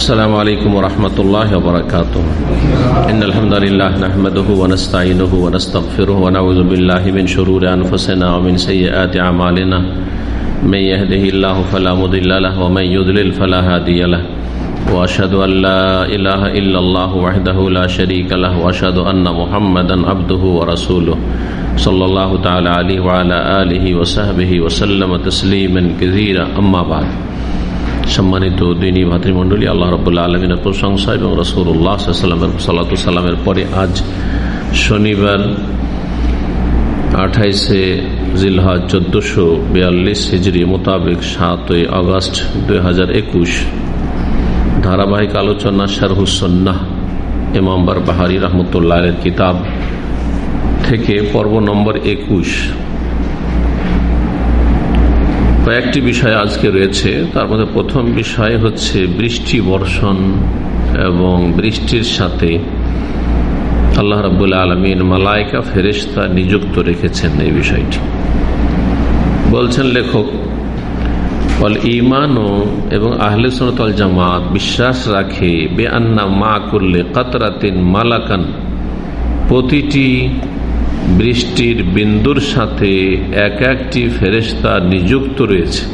السلام عليكم ورحمة الله وبركاته إن الحمد لله نحمده ونستعينه ونستغفره ونعوذ بالله من شرور أنفسنا ومن سيئات أعمالنا من يهده الله فلا مضل له ومن يضلل فلا هادي له۔ وأشهد أن لا إله إلا الله وحده لا شريك له وأشهد أن محمدا عبده ورسوله صلى الله تعالى عليه وعلى آله وصحبه وسلم تسليما كثيرا أما بعد۔ সম্মানিত দিনী ভাতৃমণ্ডলী, আল্লাহ রবুল্লা আলমিনের প্রশংসা এবং রসুল্লাহ সাল্লামের সাল্লা পরে আজ শনিবার আঠাইশে জিলহাজ চোদ্দশো বিয়াল্লিশ হিজড়ি মোতাবেক সাতই আগস্ট দুই হাজার একুশ ধারাবাহিক আলোচনা শারহুসন্না ইমাম্বার বাহারি রহমতুল্লাহ কিতাব থেকে পর্ব নম্বর একুশ। কয়েকটি বিষয় আজকে রয়েছে। তার মধ্যে প্রথম বিষয় হচ্ছে বৃষ্টি বর্ষণ এবং বৃষ্টির সাথে আল্লাহ রাবুল আলমিন মালায়কা ফেরেস্তা নিযুক্ত রেখেছেন এই বিষয়টি। বলছেন লেখক অল ইমান এবং আহলে সোনতল জামাত বিশ্বাস রাখে, বে আন্না মা করলে কাতরাতিন মালাকান। প্রতিটি বৃষ্টির বিন্দুর সাথে এক একটি ফেরেস্তা নিযুক্ত রয়েছে।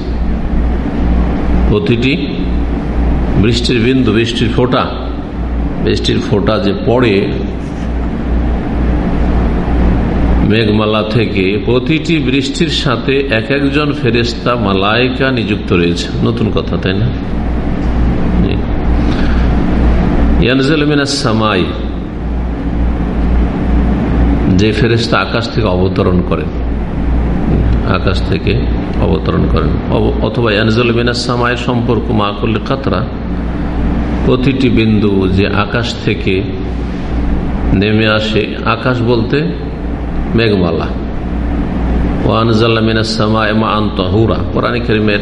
প্রতিটি বৃষ্টির বিন্দু, বৃষ্টির ফোঁটা বৃষ্টির ফোঁটা যে পড়ে মেঘমালা থেকে প্রতিটি বৃষ্টির সাথে এক একজন ফেরেস্তা মালায়িকা নিযুক্ত রয়েছে। নতুন কথা, তাই না? সামাই যে ফেরেস্তা আকাশ থেকে অবতরণ করেন। আকাশ থেকে অবতরণ করেন। অথবা ইয়ানজল মিনাসামায়ের সম্পর্ক মা করলে কাতরা। প্রতিটি বিন্দু যে আকাশ থেকে নেমে আসে, আকাশ বলতে মেঘমালা। ও আনজাল্লা মিনাসামা এমা আন্তহুরা কোরআন করিমের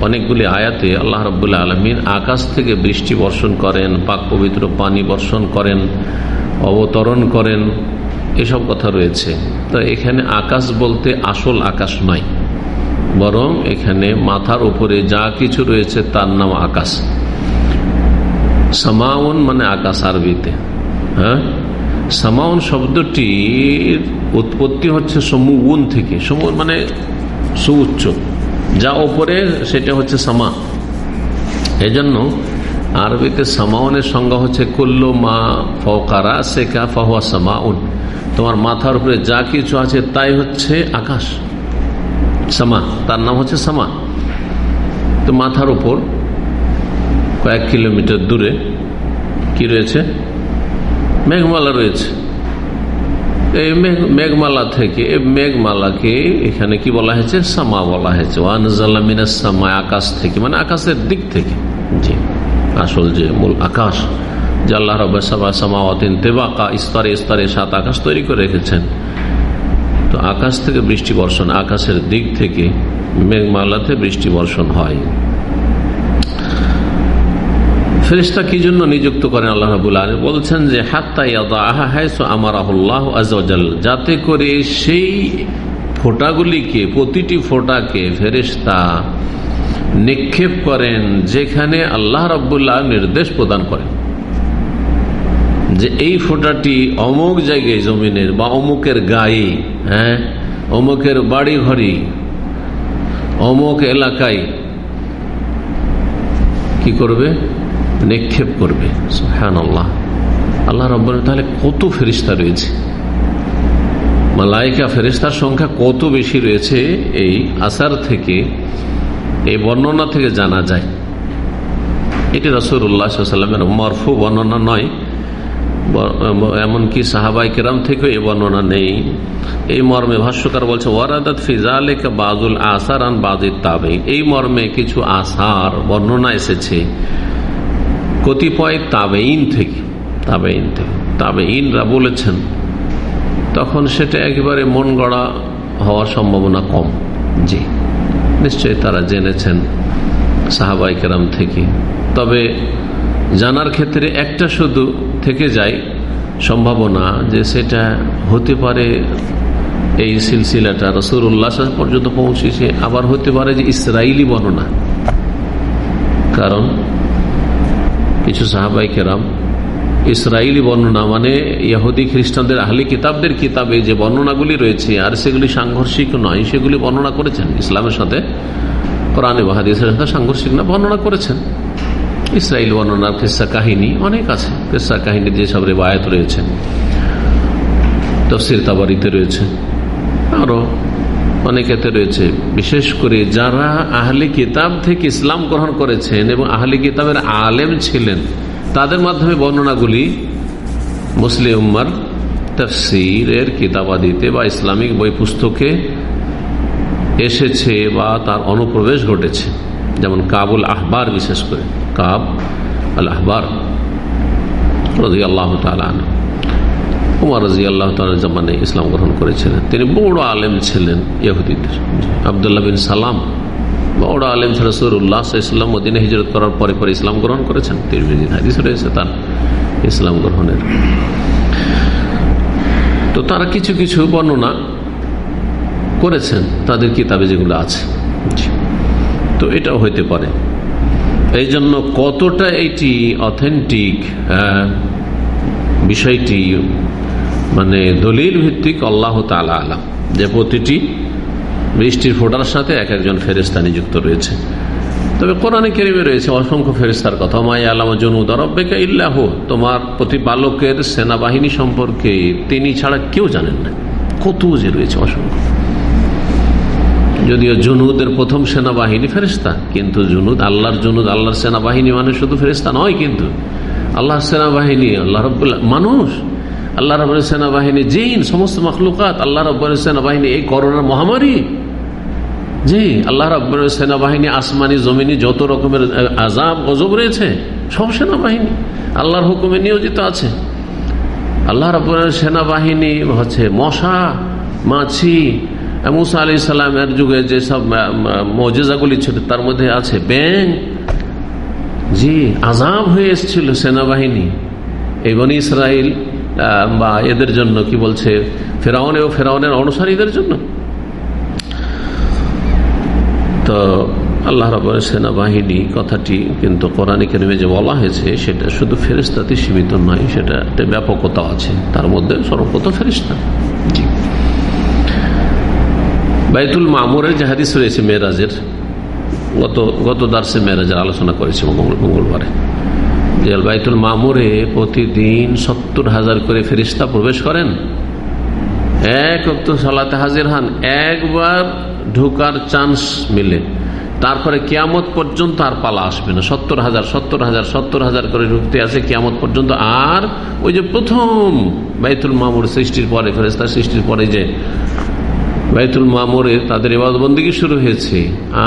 অনেকগুলি আয়াতে আল্লাহ রবুল্লা আলমিন আকাশ থেকে বৃষ্টি বর্ষণ করেন, পাক পবিত্র পানি বর্ষণ করেন, অবতরণ করেন। এসব কথা রয়েছে। তো এখানে আকাশ বলতে আসল আকাশ নয়। বরং এখানে মাথার উপরে যা কিছু রয়েছে তার নাম আকাশ। সামাউন মানে আকাশ আরবিতে। হ্যাঁ? সামাউন শব্দটির উৎপত্তি হচ্ছে সমুগুন থেকে। সমু মানে সুউচ্চ। যা ওপরে সেটা হচ্ছে সামা। এজন্য আরবিতে সামাউনের সংজ্ঞা হচ্ছে কুল্লো মা ফকারা শেখা ফাহুয়া সামাউন। তোমার মাথার উপরে যা কিছু আছে তাই হচ্ছে আকাশ। সামা, তার নাম হচ্ছে সামা। তো মাথার উপর কয়েক কিলোমিটার দূরে কি রয়েছে? মেঘমালা রয়েছে। এই মেঘমালা থেকে, এই মেঘমালাকে এখানে কি বলা হয়েছে? সামা বলা হয়েছে। ওয়ানজাল্লামিনা সামা আকাশ থেকে মানে আকাশের দিক থেকে। জি। আসল যে মূল আকাশ, যে আল্লাহ রবাসামাওয়াতিন তেবাকা স্তরে স্তরে সাত আকাশ তৈরি করে রেখেছেন। তো আকাশ থেকে বৃষ্টি বর্ষণ, আকাশের দিক থেকে মেঘমালাতে বৃষ্টি বর্ষণ হয়। ফেরিস্তা কি জন্য নিযুক্ত করেন আল্লাহ রাবুল আলী বলছেন যে আজাল যাতে করে সেই ফোটাগুলিকে, প্রতিটি ফোটাকে ফেরিস্তা নিক্ষেপ করেন যেখানে আল্লাহ রাবুল্লাহ নির্দেশ প্রদান করেন। যে এই ফোটাটি অমুক জায়গায় জমিনের বা অমুকের গায়ে হ্যাঁ অমুকের বাড়ি ঘরে অমুক এলাকায় কি করবে? নিক্ষেপ করবে। হ্যাঁ আল্লাহ আল্লাহ রব তাহলে কত ফেরিস্তা রয়েছে? মালাইকা ফেরিস্তার সংখ্যা কত বেশি রয়েছে? এই আসার থেকে এই বর্ণনা থেকে জানা যায়। এটি রসুল্লাহ সাল্লামের মরফু বর্ণনা নয় এমনকি সাহাবাই কেরাম থেকে এই বর্ণনা নেই। এই মর্মে ভাষ্যকার বলছে, ওয়ারাদাত ফিজালেকা বাজুল আসার আন বাজির তাবে এই মর্মে কিছু আসার বর্ণনা এসেছে কতিপয় তাবেইন থেকে তাবেইন থেকে, তাবেইনরা বলেছেন, তখন সেটা একেবারে মন গড়া হওয়ার সম্ভাবনা কম। জি। নিশ্চয়ই তারা জেনেছেন সাহাবাই কেরাম থেকে। তবে জানার ক্ষেত্রে একটা শুধু থেকে যায়, সম্ভাবনা যে সেটা হতে পারে এই সিলসিলাটা। রসুল্লাহ পর্যন্ত পৌঁছেছে, আবার হতে পারে যে ইসরায়েলি বর্ণনা। কারণ কিছু সাহাবাই কেরাম ইসরায়েলি বর্ণনা মানে ইহুদি খ্রিস্টানদের আহলি কিতাবদের কিতাবে যে বর্ণনাগুলি রয়েছে, আর সেগুলি সাংঘর্ষিক নয়, সেগুলি বর্ণনা করেছেন ইসলামের সাথে, কোরআনে বাহাদিসের সাথে সাংঘর্ষিক না, বর্ণনা করেছেন। ইসরায়েল বর্ণনার কেসা কাহিনী অনেক আছে, কেসা কাহিনী যেসব রেবায়ত রয়েছে, তফসির তাবারিতে রয়েছে, আরও অনেকেতে রয়েছে। বিশেষ করে যারা আহলি কিতাব থেকে ইসলাম গ্রহণ করেছেন এবং আহলি কিতাবের আলেম ছিলেন তাদের মাধ্যমে বর্ণনাগুলি মুসলিম উম্মার তফসিরের কিতাবাদিতে বা ইসলামিক বই পুস্তকে এসেছে বা তার অনুপ্রবেশ ঘটেছে। যেমন কাবুল আহবার বিশেষ করে। কাব আল আহবার রাজি আল্লাহ তালান উমার রাজি আল্লাহ তালার জামানে ইসলাম গ্রহণ করেছিলেন। তিনি বড় আলেম ছিলেন ইহুদিদের। আবদুল্লাহ বিন সালাম বড় আলেম ছিল সরুল্লাহ ইসলাম হিজরত করার পরে পরে ইসলাম গ্রহণ করেছেন। হাদিস রয়েছে তার ইসলাম গ্রহণের। তো তারা কিছু কিছু বর্ণনা করেছেন, তাদের কিতাবে যেগুলো আছে। তো এটাও হইতে পারে। এই জন্য কতটা এটি অথেন্টিক বিষয়টি মানে দলিল ভিত্তিক আল্লাহ তালা আলাম। যে প্রতিটি বৃষ্টির ফোটার সাথে এক একজন ফেরিস্তা নিযুক্ত রয়েছে। তবে কোরআনে কেরিমে রয়েছে, অসংখ্য ফেরিস্তার কথা মাই আলাম জনুদরব্বেকা ইল্লাহ তোমার প্রতিপালকের সেনাবাহিনী সম্পর্কে তিনি ছাড়া কেউ জানেন না। কত যে রয়েছে অসংখ্য। যদিও জুনুদের প্রথম সেনাবাহিনী ফেরিস্তা কিন্তু জুনুদ আল্লাহর জুনুদ, আল্লাহর সেনাবাহিনী মানে শুধু ফেরিস্তা নয় কিন্তু। আল্লাহর সেনাবাহিনী, আল্লাহ রব্বুল্লাহ মানুষ। আল্লাহ রব্বুল সেনাবাহিনী জিন, সমস্ত মখলুকাত, আল্লাহ রব্বুল সেনাবাহিনী এই করোনার মহামারী। জি, আল্লাহ রব্বুল সেনাবাহিনী, আসমানি জমিনি, যত রকমের আজাব গজব রয়েছে, সব সেনাবাহিনী, আল্লাহর হুকুমে নিয়োজিত আছে। আল্লাহ রব্বুল সেনাবাহিনী হচ্ছে মশা, মাছি মুসা আলি সাল্লামের যুগে যেসব মজেজাগুলি ছিল, তার মধ্যে আছে ব্যাং। জি আজাব হয়ে এসেছিল সেনাবাহিনী। এবং ইসরায়েল বা এদের জন্য, কি বলছে, ফেরাউন ও ফেরাউনের অনুসারীদের জন্য। তো আল্লাহ রবের সেনাবাহিনী কথাটি কিন্তু কোরআনিক নেমে যে বলা হয়েছে সেটা শুধু ফেরিস্তাতে সীমিত নয় সেটা একটা ব্যাপকতা আছে। তার মধ্যে সর্বপ্রথম ফেরিস্তা জি। বাইতুল মামুরের যে হাদিস রয়েছে মেয়েরাজের গত গত দার্সে মেয়েরাজের আলোচনা করেছে মঙ্গলবারে যে বাইতুল মামুরে প্রতিদিন সত্তর হাজার করে ফেরিস্তা প্রবেশ করেন। এক সালাতে হাজির হন। একবার ঢুকার চান্স মিলে। তারপরে কিয়ামত পর্যন্ত আর পালা আসবে না। সত্তর হাজার সত্তর হাজার সত্তর হাজার করে ঢুকতে আছে কিয়ামত পর্যন্ত। আর ওই যে প্রথম বাইতুল মামুর সৃষ্টির পরে ফেরেস্তার সৃষ্টির পরে যে বাইতুল মামুরে তাদের এবাদবন্দিকে শুরু হয়েছে,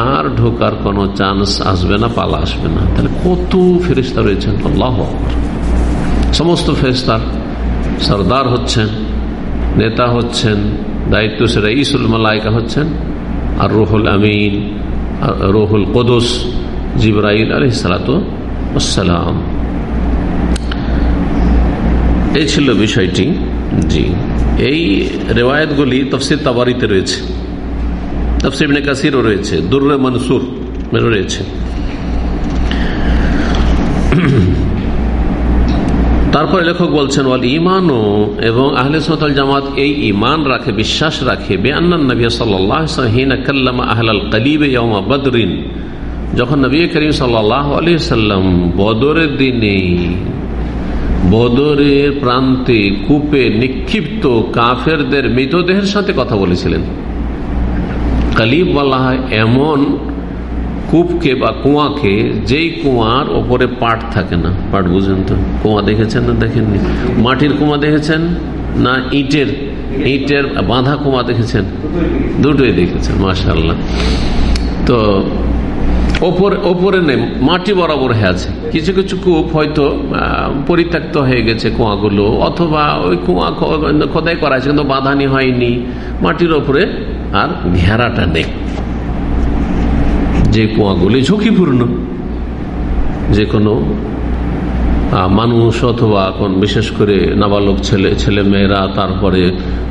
আর ঢোকার কোনো চান্স আসবে না, পালা আসবে না। তাহলে কত ফেরিস্তা রয়েছেন? আল্লাহ সমস্ত ফেরিস্তার সর্দার হচ্ছেন, নেতা হচ্ছেন দায়িত্ব সেরা ইসুল মালাইকা হচ্ছেন আর রুহুল আমিন রুহুল কদস, জিব্রাইল আলহ সালাতাম এই ছিল বিষয়টি। জি। এই রেওয়ায়তগুলি তফসির তাবারিতে রয়েছে। তফসির কাসিরও রয়েছে। দুর্রে মনসুর রয়েছে। তারপরে লেখক বলছেন, ওয়াল ইমানও এবং আহলে সতাল জামাত এই ইমান রাখে, বিশ্বাস রাখে সাল্লাম আহলাল বদরিন। যখন নবী করিম আলি সাল্লাম বদরের দিনে, বদরের প্রান্তে কূপে নিক্ষিপ্ত কাফেরদের মৃতদেহের সাথে কথা বলেছিলেন। কালিব বলা এমন কূপকে বা কুয়াকে যেই কুয়ার ওপরে পাট থাকে না, পাট বুঝেন তো? কুয়া দেখেছেন না দেখেননি? মাটির কুয়া দেখেছেন না ইটের? ইটের বাঁধা কুয়া দেখেছেন? দুটোই দেখেছেন মাসাল্লাহ তো ওপরে ওপরে নেই, মাটি বরাবর হয়ে আছে। কিছু কিছু কূপ হয়তো পরিত্যক্ত হয়ে গেছে কুয়াগুলো, অথবা ওই কুয়া খোদাই করা আছে, কিন্তু বাঁধানি হয়নি। মাটির ওপরে আর ঘেরাটা নেই। যে কুয়াগুলি ঝুঁকিপূর্ণ, যে কোনো মানুষ অথবা এখন বিশেষ করে নাবালক ছেলে ছেলে মেয়েরা তারপরে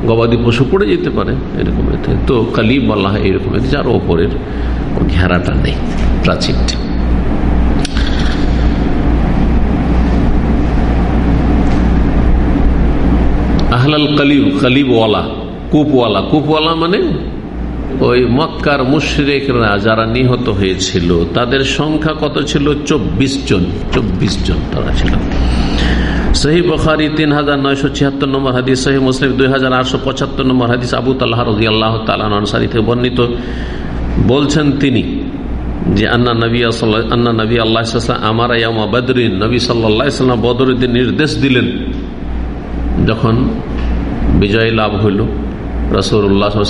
গবাদি পশু পড়ে যেতে পারে, এরকম তো কালি বলা হয় এরকম যার ওপরের ঘেরাটা নেই প্রাচীরটা আহলাল কালিব, কালিবওয়ালা, কূপওয়ালা কূপওয়ালা মানে ওই মক্কার মুশরেকরা যারা নিহত হয়েছিল, তাদের সংখ্যা কত ছিল? চব্বিশ জন। চব্বিশ জন তারা ছিল। বখারি তিন হাজার নয়শো ছিয়াত্তর নম্বর মুসলিম দুই হাজার আটশো পঁচাত্তর নম্বর আবু আল্লাহ বর্ণিত। বলছেন তিনি যে, আন্না আন্না নবী আল্লাহ আমার বদরিন। নবী বদরুদ্দিন নির্দেশ দিলেন। যখন বিজয় লাভ হইল রসুল্লাহ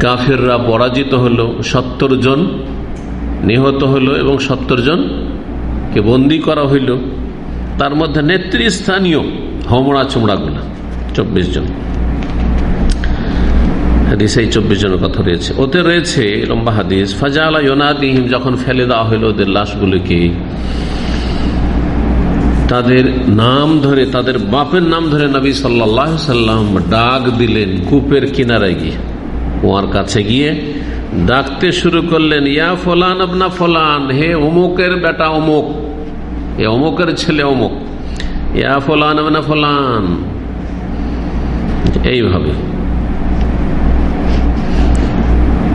কাফিররা পরাজিত হলো, সত্তর জন নিহত হলো এবং সত্তর জন কে বন্দি করা হইল। তার মধ্যে নেতৃস্থানীয় হমড়া চুমড়াগুলা চব্বিশ জন। চব্বিশ জনের কথা রয়েছে। ওতে রয়েছে যখন ফেলে দেওয়া ওদের তাদের নাম ধরে, তাদের বাপের নাম ধরে নবী সাল্লাহ সাল্লাম ডাক দিলেন কূপের কিনারে গিয়ে। ওয়ার কাছে গিয়ে ডাকতে শুরু করলেন, ইয়া ফলান আপনা ফলান, হে অমুকের বেটা অমুক, এ অমুকের ছেলে অমুক, ইয়া ফলান আপনা ফলান। এইভাবে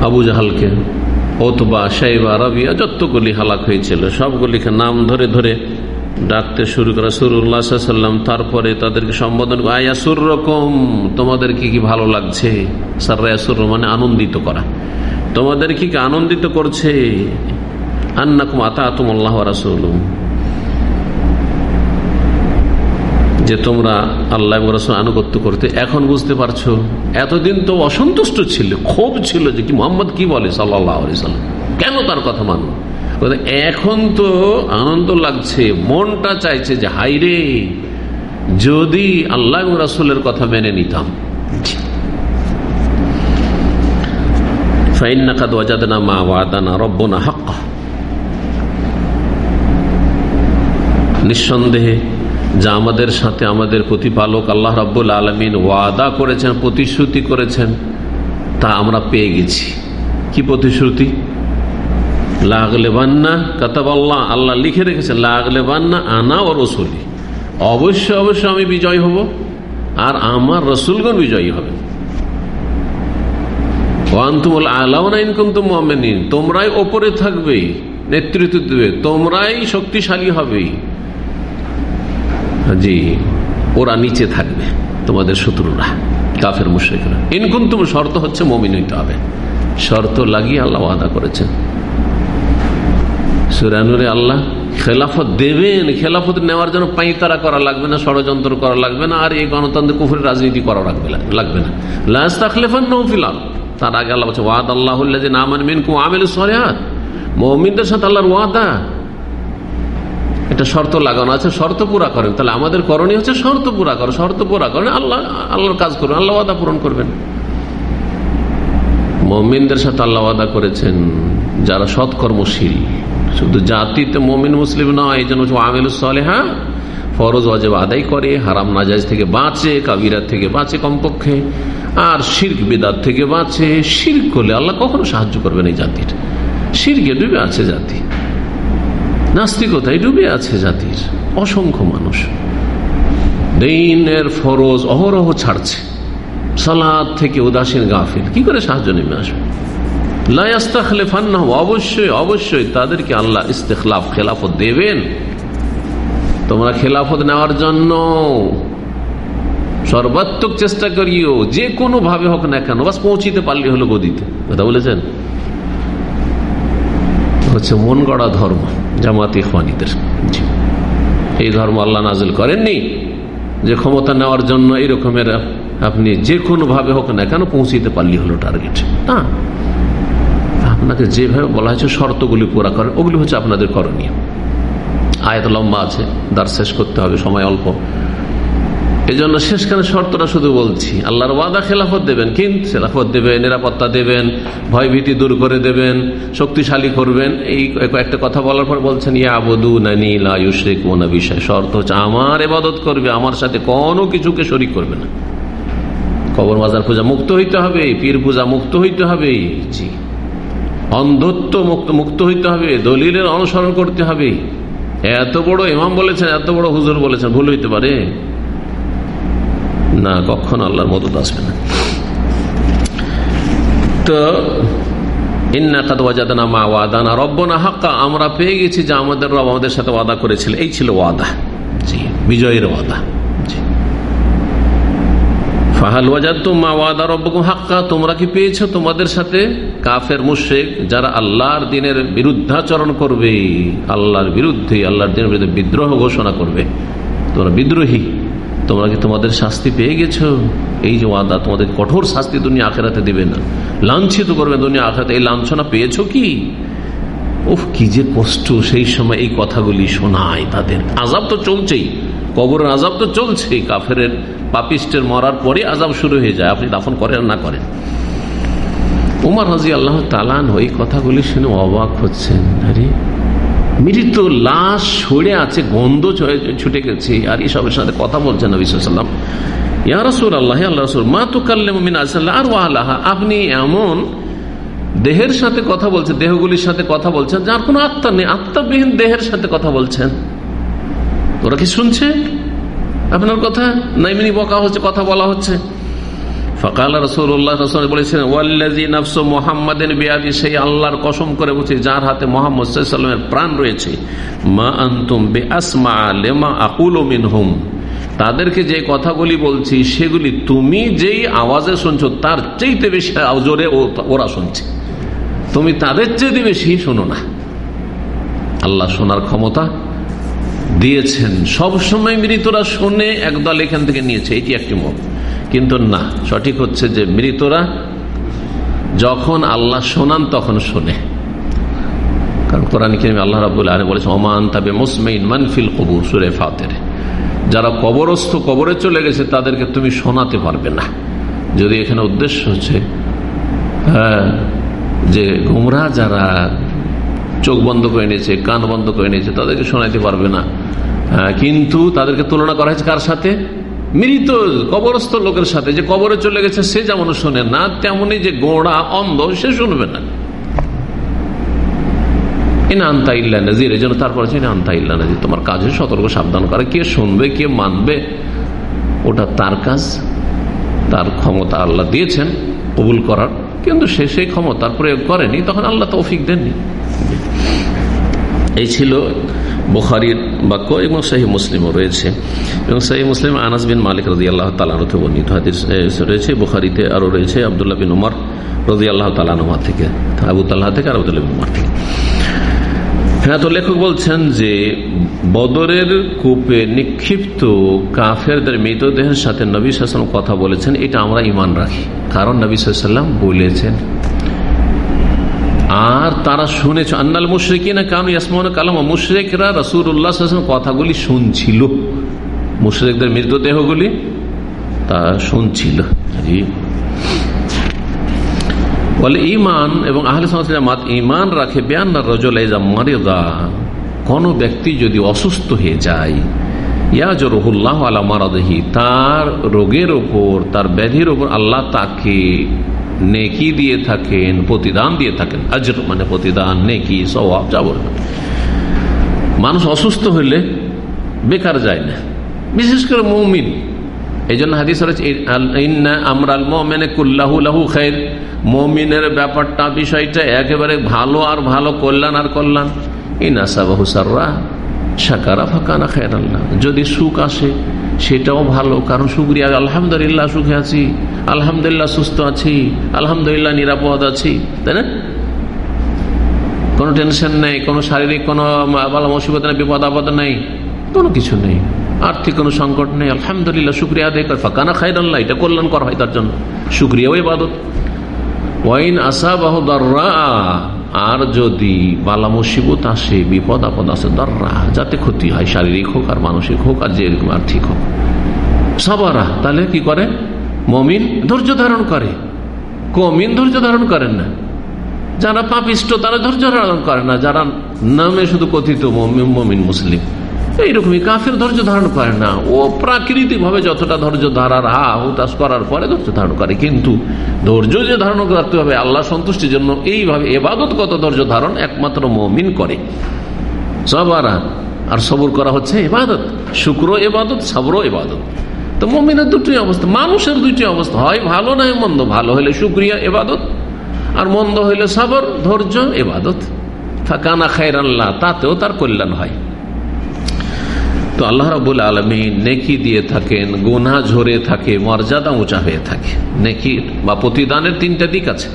আবু জাহালকে ওতবা, সাইবা, রবিয়া যতগুলি হালাক হয়েছিল, সবগুলিকে নাম ধরে ধরে ডাকতে শুরু করা সুরুল্লাহাম তারপরে তাদেরকে সম্বোধন আয়া সুর রকম তোমাদের কি ভালো লাগছে? সার্রায়া মানে আনন্দিত করা। তোমাদের কি কি আনন্দিত করছে? আন্নাকুম আতা আতুম আল্লাহ রাসুল যে তোমরা আল্লাহ রসুল আনুগত্য করতে, এখন বুঝতে পারছ, এতদিন তো অসন্তুষ্ট ছিল, ক্ষোভ ছিল যে কি, মোহাম্মদ কি বলে সাল্লাহ সাল্লাম কেন তার কথা মানু? এখন তো আনন্দ লাগছে, মনটা চাইছে যে হাইরে যদি আল্লাহ রাসুলের কথা মেনে নিতাম। নিঃসন্দেহে, যা আমাদের সাথে আমাদের প্রতিপালক আল্লাহ রাব্বুল আলমিন ওয়াদা করেছেন, প্রতিশ্রুতি করেছেন, তা আমরা পেয়ে গেছি। কি প্রতিশ্রুতি? লাগলে বান্না কাতাব আল্লাহ আল্লাহ লিখে রেখেছেন, লাগলে বান্না, আনা ও রসুলি। অবশ্যই অবশ্যই আমি বিজয় হব, আর আমার রসুলগণ বিজয়ী হবে। তোমরাই ওপরে থাকবে, নেতৃত্ব দেবে, তোমরাই শক্তিশালী হবে। জি, ওরা নিচে থাকবে, তোমাদের শত্রুরা, কাফের মুশ্রিকরা। ইনকুন শর্ত হচ্ছে মমিন হইতে হবে। শর্ত লাগিয়ে আল্লাহ আদা করেছেন। সুরানুরে আল্লাহ খেলাফত দেবেন, খেলাফত নেওয়ার জন্য পাইতারা করা লাগবে না, ষড়যন্ত্র করা লাগবে না, আর এই গণতন্ত্র কুফুরের রাজনীতি করা লাগবে লাগবে না। লাস তাকলেফান নৌফিলাম তার আগে আল্লাহ বলছে, ওয়াদ আল্লাহ যে না মানবেন কু আমেল সরেহাত মমিনদের সাথে আল্লাহর ওয়াদা। এটা শর্ত লাগানো আছে, শর্ত পুরা করেন। তাহলে আমাদের করণীয় হচ্ছে শর্ত পুরা করো, শর্ত পুরা করেন, আল্লাহ, আল্লাহর কাজ করবেন আল্লাহ ওয়াদা পূরণ করবেন। মমিনদের সাথে আল্লাহ ওয়াদা করেছেন, যারা সৎকর্মশীল। শুধু জাতিতে মমিন মুসলিম নয়, এই জন্য আমিল সালেহা ফরজ অজেব আদায় করে, হারাম নাজাজ থেকে বাঁচে, কাবিরাত থেকে বাঁচে কমপক্ষে, আর শির্ক, বেদাত থেকে বাঁচে। শির্ক করলে আল্লাহ কখনো সাহায্য করবেন এই জাতির। শিরকে ডুবে আছে জাতি। নাস্তিকতায় ডুবে আছে জাতির। অসংখ্য মানুষ। দিনের ফরজ অহরহ ছাড়ছে। সালাদ থেকে উদাসীন গাফিল। কি করে সাহায্য নেমে আসবে? অবশ্যই অবশ্যই তাদেরকে আল্লাহ ইস্তেখলাফ, খেলাফত দেবেন। তোমরা খেলাফত নেওয়ার জন্য সর্বাত্মক চেষ্টা করিও, যে কোনো ভাবে হোক না কেন, বাস পৌঁছিতে পারলে হলো গদিতে। কথা বলেছেন? হচ্ছে মন গড়া ধর্ম জামাতি খানিদের এই ধর্ম আল্লাহ নাজিল করেননি, যে ক্ষমতা নেওয়ার জন্য এরকমের আপনি যে কোনো ভাবে হোক না কেন পৌঁছিতে পারলি হলো টার্গেট না। আপনাকে যেভাবে বলা হয়েছে, শর্তগুলি পুরা করেন। ওগুলি হচ্ছে আপনাদের করণীয়। আয়ত লম্বা আছে দার শেষ করতে হবে, সময় অল্প। এই জন্য শেষখানে শর্তটা শুধু বলছি, আল্লাহর ওয়াদা খেলাফত দেবেন, কিন্তু খেলাফত দেবেন, নিরাপত্তা দেবেন, ভয়ভীতি দূর করে দেবেন, শক্তিশালী করবেন। এই একটা কথা বলার পর বলছেন ইয়া আবদু নানিলায়ুশ্রিক মোনা বিষয় শর্ত হচ্ছে আমার এবাদত করবে, আমার সাথে কোনো কিছুকে শরিক করবে না। কবর মাজার পূজা মুক্ত হইতে হবে পীর পূজা মুক্ত হইতে হবে। জি। অন্ধত্ব মুক্ত মুক্ত হইতে হবে, দলিলের অনুসরণ করতে হবে। এত বড় ইমাম বলেছেন, এত বড় হুজুর বলেছেন, ভুল হইতে পারে? না, কখন আল্লাহর মদত আসবে না। তো আমরা পেয়ে গেছি যে আমাদের রব আমাদের সাথে ওয়াদা করেছিল এই ছিল ওয়াদা। জি, বিজয়ের ওয়াদা। ফাহাল ওয়াজাদ মা ওয়াদা রব্বকুম হাক্কা, তোমরা কি পেয়েছ তোমাদের সাথে? কাফের মুশেক যারা আল্লাহর দিনের বিরুদ্ধাচরণ করবে, আল্লাহর বিরুদ্ধে, আল্লাহর দিনের বিরুদ্ধে বিদ্রোহ ঘোষণা করবে। তোমরা বিদ্রোহী। তোমরা কি তোমাদের শাস্তি পেয়ে গেছো? এই যে ওয়াদা, তোমাদের কঠোর শাস্তি দুনিয়া আখেরাতে দিবে না। লাঞ্ছিত করবে দুনিয়া আখেরাতে। এই লাঞ্ছনা পেয়েছ কি? ওফ কি যে কষ্ট সেই সময় এই কথাগুলি শোনায় তাদের। আজাব তো চলছেই। কবরের আজাব তো চলছেই। কাফের পাপিস্টের মরার পরে আজাব শুরু হয়ে যায়। আপনি দাফন করেন না করেন? উমার রাজি আল্লাহ তালান ওই কথাগুলি শুনে অবাক হচ্ছেন। আরে মৃত লাশ সরে আছে, গন্ধ ছুটে গেছে, আর এসবের সাথে কথা বলছেন নবী সাল্লাম ইয়া আল্লাহ আল্লাহ রসুল, মা তো কাল্লেমিন আর ওয়াহ আপনি এমন দেহের সাথে কথা বলছেন, দেহগুলির সাথে কথা বলছেন, যার কোনো আত্মা নেই, আত্মাবিহীন দেহের সাথে কথা বলছেন। ওরা কি শুনছে? আপনার কথা? নাইমিনি বকা হচ্ছে, কথা বলা হচ্ছে। ফকাল রসুল্লাহ রসুল বলেছিলেন ওয়াল্লাজি নফস মোহাম্মদের বিয়াদি সেই আল্লাহর কসম করে বলছি, যার হাতে মোহাম্মদ সাল্লামের প্রাণ রয়েছে, মা আন্তুম বে আসমা লেমা আকুল মিনহুম, তাদেরকে যে কথাগুলি বলছি, সেগুলি তুমি যেই আওয়াজে শুনছো, তার চাইতে বেশি জোরে ওরা শুনছে। তুমি তাদের চেয়ে বেশি শোনো না। আল্লাহ শোনার ক্ষমতা দিয়েছেন। সব সময় মৃতরা শোনে একদল এখান থেকে নিয়েছে, এটি একটি মত। কিন্তু না, সঠিক হচ্ছে যে মৃতরা যখন আল্লাহ শোনান তখন শোনে। কারণ কোরআন কিনে আল্লাহ রাবুল আলী বলেছে ওমান তাবে মুসমাইন মানফিল কবুর সুরে ফাতের। যারা কবরস্থ কবরে চলে গেছে, তাদেরকে তুমি শোনাতে পারবে না। যদি এখানে উদ্দেশ্য হচ্ছে হ্যাঁ যে গুমরা যারা চোখ বন্ধ করে নিয়েছে, কান বন্ধ করে নিয়েছে, তাদেরকে শোনাইতে পারবে না। কিন্তু তাদেরকে তুলনা করা হয়েছে কার সাথে? মৃত কবরস্থ লোকের সাথে যে কবরে চলে গেছে, সে যেমন শোনে না, তেমনি যে গোড়া অন্ধ, সে শুনবে না। তোমার কাজে সতর্ক, সাবধান কে শুনবে, কে মানবে, ওটা তার কাজ, তার ক্ষমতা আল্লাহ দিয়েছেন কবুল করার। কিন্তু সে সেই ক্ষমতার প্রয়োগ করেনি, তখন আল্লাহ তৌফিক দেননি। এই ছিল বুখারির বাক্য এবং সাহি মুসলিমও রয়েছে। এবং সাহি মুসলিম আনাস বিন মালিক রাজি আল্লাহ তালানতে বর্ণিত হাদিস রয়েছে। বুখারিতে আরও রয়েছে আবদুল্লাহ বিন উমর রাজি আল্লাহ তালানুমার থেকে, আবু তাল্লাহ থেকে আর আবদুল্লাহ বিন উমর থেকে। হ্যাঁ তো লেখক বলছেন যে, বদরের কূপে নিক্ষিপ্ত কাফেরদের মৃতদেহের সাথে নবী সাল্লাম কথা বলেছেন, এটা আমরা ইমান রাখি। কারণ নবী সাল্লাম বলেছেন। আর তারা শুনেছ, আন্নাল মুশরিক না কানু ইয়াসমান কালাম। মুশরেকরা রসুল্লাহ কথাগুলি শুনছিল। মুশরেকদের মৃতদেহগুলি তা শুনছিল। বলে ইমান এবং আহলে সমাজ ইমান রাখে বেয়ান রজল মারেদা। কোন ব্যক্তি যদি অসুস্থ হয়ে যায়, ইয়াজরহুল্লাহ আলা মারাদহি, তার রোগের ওপর, তার ব্যাধির ওপর আল্লাহ তাকে নেকি দিয়ে থাকেন, প্রতিদান দিয়ে থাকেন। আজর মানে প্রতিদান, নেকি স্বভাব যা বলবেন মানুষ অসুস্থ হইলে বেকার যায় না। বিশেষ করে মৌমিন। এই জন্য হাদিস আমরা মেনে কুল্লাহু লাহু খের মমিনের ব্যাপারটা, বিষয়টা একেবারে ভালো আর ভালো কল্যাণ আর কল্যাণ। ইনাসাবাহু সাররা সাকারা ফাঁকানা খের আল্লাহ যদি সুখ আসে সেটাও ভালো, কারণ সুক্রিয়া আলহামদুলিল্লাহ সুখে আছি, আলহামদুলিল্লাহ সুস্থ আছি, আলহামদুলিল্লাহ নিরাপদ আছি, তাই না? কোনো টেনশন নেই, কোনো শারীরিক কোনো মুসিবত নেই, বিপদ আপদ নেই, কোনো কিছু নেই, আর্থিক কোনো সংকট নেই, আলহামদুলিল্লাহ শুক্রিয়া আদায় করে। ফাঁকানা খাইরাল্লাহ এটা কল্যাণ করা হয় তার জন্য। শুক্রিয়াও ইবাদত। ওয়াইন আসা বাহ দর্রা আর যদি বালা মুসিবত আসে, বিপদ আপদ আসে, দররা, যাতে ক্ষতি হয়, শারীরিক হোক আর মানসিক হোক, আর যে আর্থিক হোক। সাবারা, তাহলে কি করে? মমিন ধৈর্য ধারণ করে। কমিন ধৈর্য ধারণ করেন না। যারা পাপিষ্ট, তারা ধৈর্য ধারণ করে না। যারা নামে শুধু কথিত মমিন মুসলিম। এইরকমই কাফের ধৈর্য ধারণ করে না। ও প্রাকৃতিক ভাবে যতটা ধৈর্য ধারার হা হুতাস করার পরে ধৈর্য ধারণ করে। কিন্তু ধৈর্য যে ধারণ করতে হবে আল্লাহ সন্তুষ্টির জন্য এইভাবে এবাদত কত ধৈর্য ধারণ একমাত্র মমিন করে। সবারা আর সবর করা হচ্ছে এবাদত। শুক্র এবাদত, সবর এবাদত। তো মমিনের দুটি অবস্থা। মানুষের দুটি অবস্থা। হয় ভালো নয় মন্দ। ভালো হলে শুক্রিয়া এবাদত, আর মন্দ হইলে সবর, ধৈর্য এবাদত। ফাঁকানা আল্লাহ তাতেও তার কল্যাণ হয়। তো আল্লাহ রাবুল আলমী নেকি দিয়ে থাকেন গোনা ঝরে থাকে, মর্যাদা উঁচা হয়ে থাকে। নেকি বা প্রতিদানের তিনটা দিক আছে।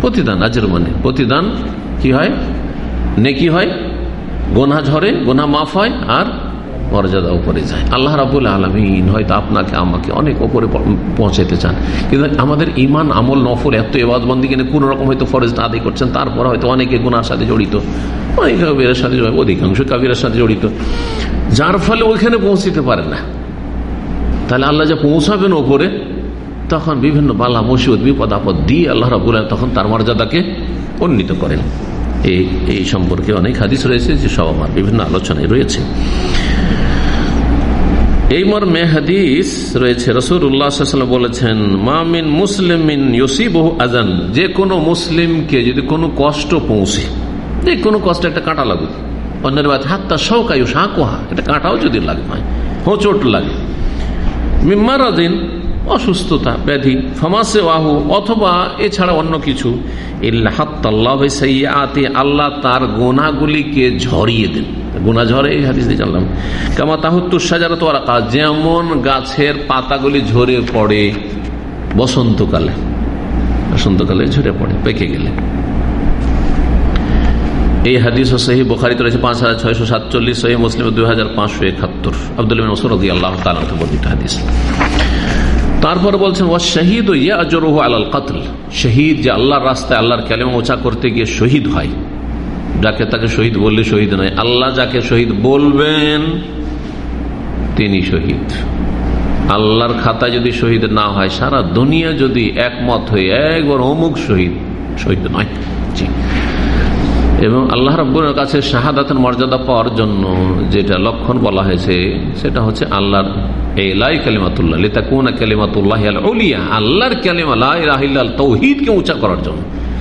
প্রতিদান, আজের মানে। প্রতিদান কি হয়? নেকি হয় গোনা ঝরে গোনা মাফ হয় আর মর্যাদা উপরে যায়। আল্লাহ রাবুল আলমিন হয়তো আপনাকে, আমাকে অনেক ওপরে পৌঁছাইতে চান। কিন্তু আমাদের ইমান আমল, নফল এত এবাদবন্দি কিনে কোন রকম হয়তো ফরেজটা আদায় করছেন, তারপর হয়তো অনেকে গুনার সাথে জড়িত। অনেক কাবিরের সাথে অধিকাংশ কাবিরের সাথে জড়িত। যার ফলে ওইখানে পৌঁছিতে পারে না। তাহলে আল্লাহ যা পৌঁছাবেন ওপরে, তখন বিভিন্ন বালা, মুসিবত, বিপদ, আপদ দিয়ে আল্লাহ রাবুল তখন তার মর্যাদাকে উন্নীত করেন। এই এই সম্পর্কে অনেক হাদিস রয়েছে যে সব আমার বিভিন্ন আলোচনায় রয়েছে। এই মর্মে হাদিস রয়েছে রসুর উল্লাহাম বলেছেন মামিন মুসলিমিন বহু আজান যে কোনো মুসলিমকে যদি কোনো কষ্ট পৌঁছে, যে কোনো কষ্ট একটা কাঁটা লাগুক অন্যের বাদ হাতটা শৌকায়ু শাঁকোহা এটা কাঁটাও যদি লাগে হয় হোঁচোট লাগে। মিম্মারাদিন, অসুস্থতা, ব্যাধি, ফমাসে ওয়াহু, অথবা এছাড়া অন্য কিছু। আল্লাহ তার গোনাগুলিকে ঝরিয়ে দেন। গোনা ঝরে দিয়ে জানলাম। কামা তাহুত্তুর সাজারত যেমন গাছের পাতাগুলি ঝরে পড়ে বসন্তকালে। বসন্তকালে ঝরে পড়ে, পেকে গেলে। এই হাদিস ও সহি, বোখারিতে রয়েছে পাঁচ হাজার ছয়শো সাতচল্লিশ, সহি মুসলিম দুই হাজার পাঁচশো একাত্তর আব্দুল মসরদি আল্লাহ তালা বর্ণিত হাদিস। তারপর বলছেন ও শহীদ ও ইয়া আজরুহ আলাল কাতল। শহীদ যে আল্লাহর রাস্তায় আল্লাহর ক্যালেমা ওচা করতে গিয়ে শহীদ হয়, যাকে তাকে শহীদ বললে শহীদ নয়, আল্লাহ যাকে শহীদ বলবেন, তিনি শহীদ। আল্লাহর খাতা যদি শহীদ না হয়, সারা দুনিয়া যদি একমত হয়ে একবার অমুক শহীদ শহীদ নয়। এবং আল্লাহ রব্বুরের কাছে শাহাদাতের মর্যাদা পাওয়ার জন্য যেটা লক্ষণ বলা হয়েছে, সেটা হচ্ছে আল্লাহর এলাই কালিমাতুল্লাহ, লিতাকুনা কালিমাতুল্লাহ উলিয়া আল্লাহর কালিমা লাহিল্লাল তৌহিদকে উঁচা করার জন্য,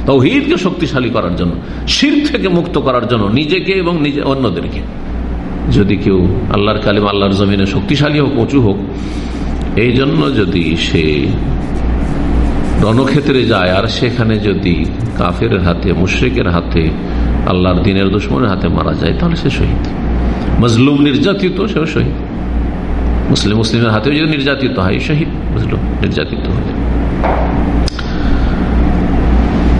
তৌহিদকে শক্তিশালী করার জন্য শির থেকে মুক্ত করার জন্য, নিজেকে এবং নিজে অন্যদেরকে। যদি কেউ আল্লাহর কালিম আল্লাহর জমিনে শক্তিশালী হোক, উঁচু হোক, এই জন্য যদি সে রণক্ষেত্রে যায়, আর সেখানে যদি কাফের হাতে, মুশ্রিকের হাতে আল্লাহর দিনের দুশ্মনের হাতে মারা যায়, তাহলে সে শহীদ। মজলুম নির্যাতিত, সেও শহীদ। মুসলিম, মুসলিমের হাতেও যদি নির্যাতিত হয়, শহীদ, মজলুম, নির্যাতিত হলে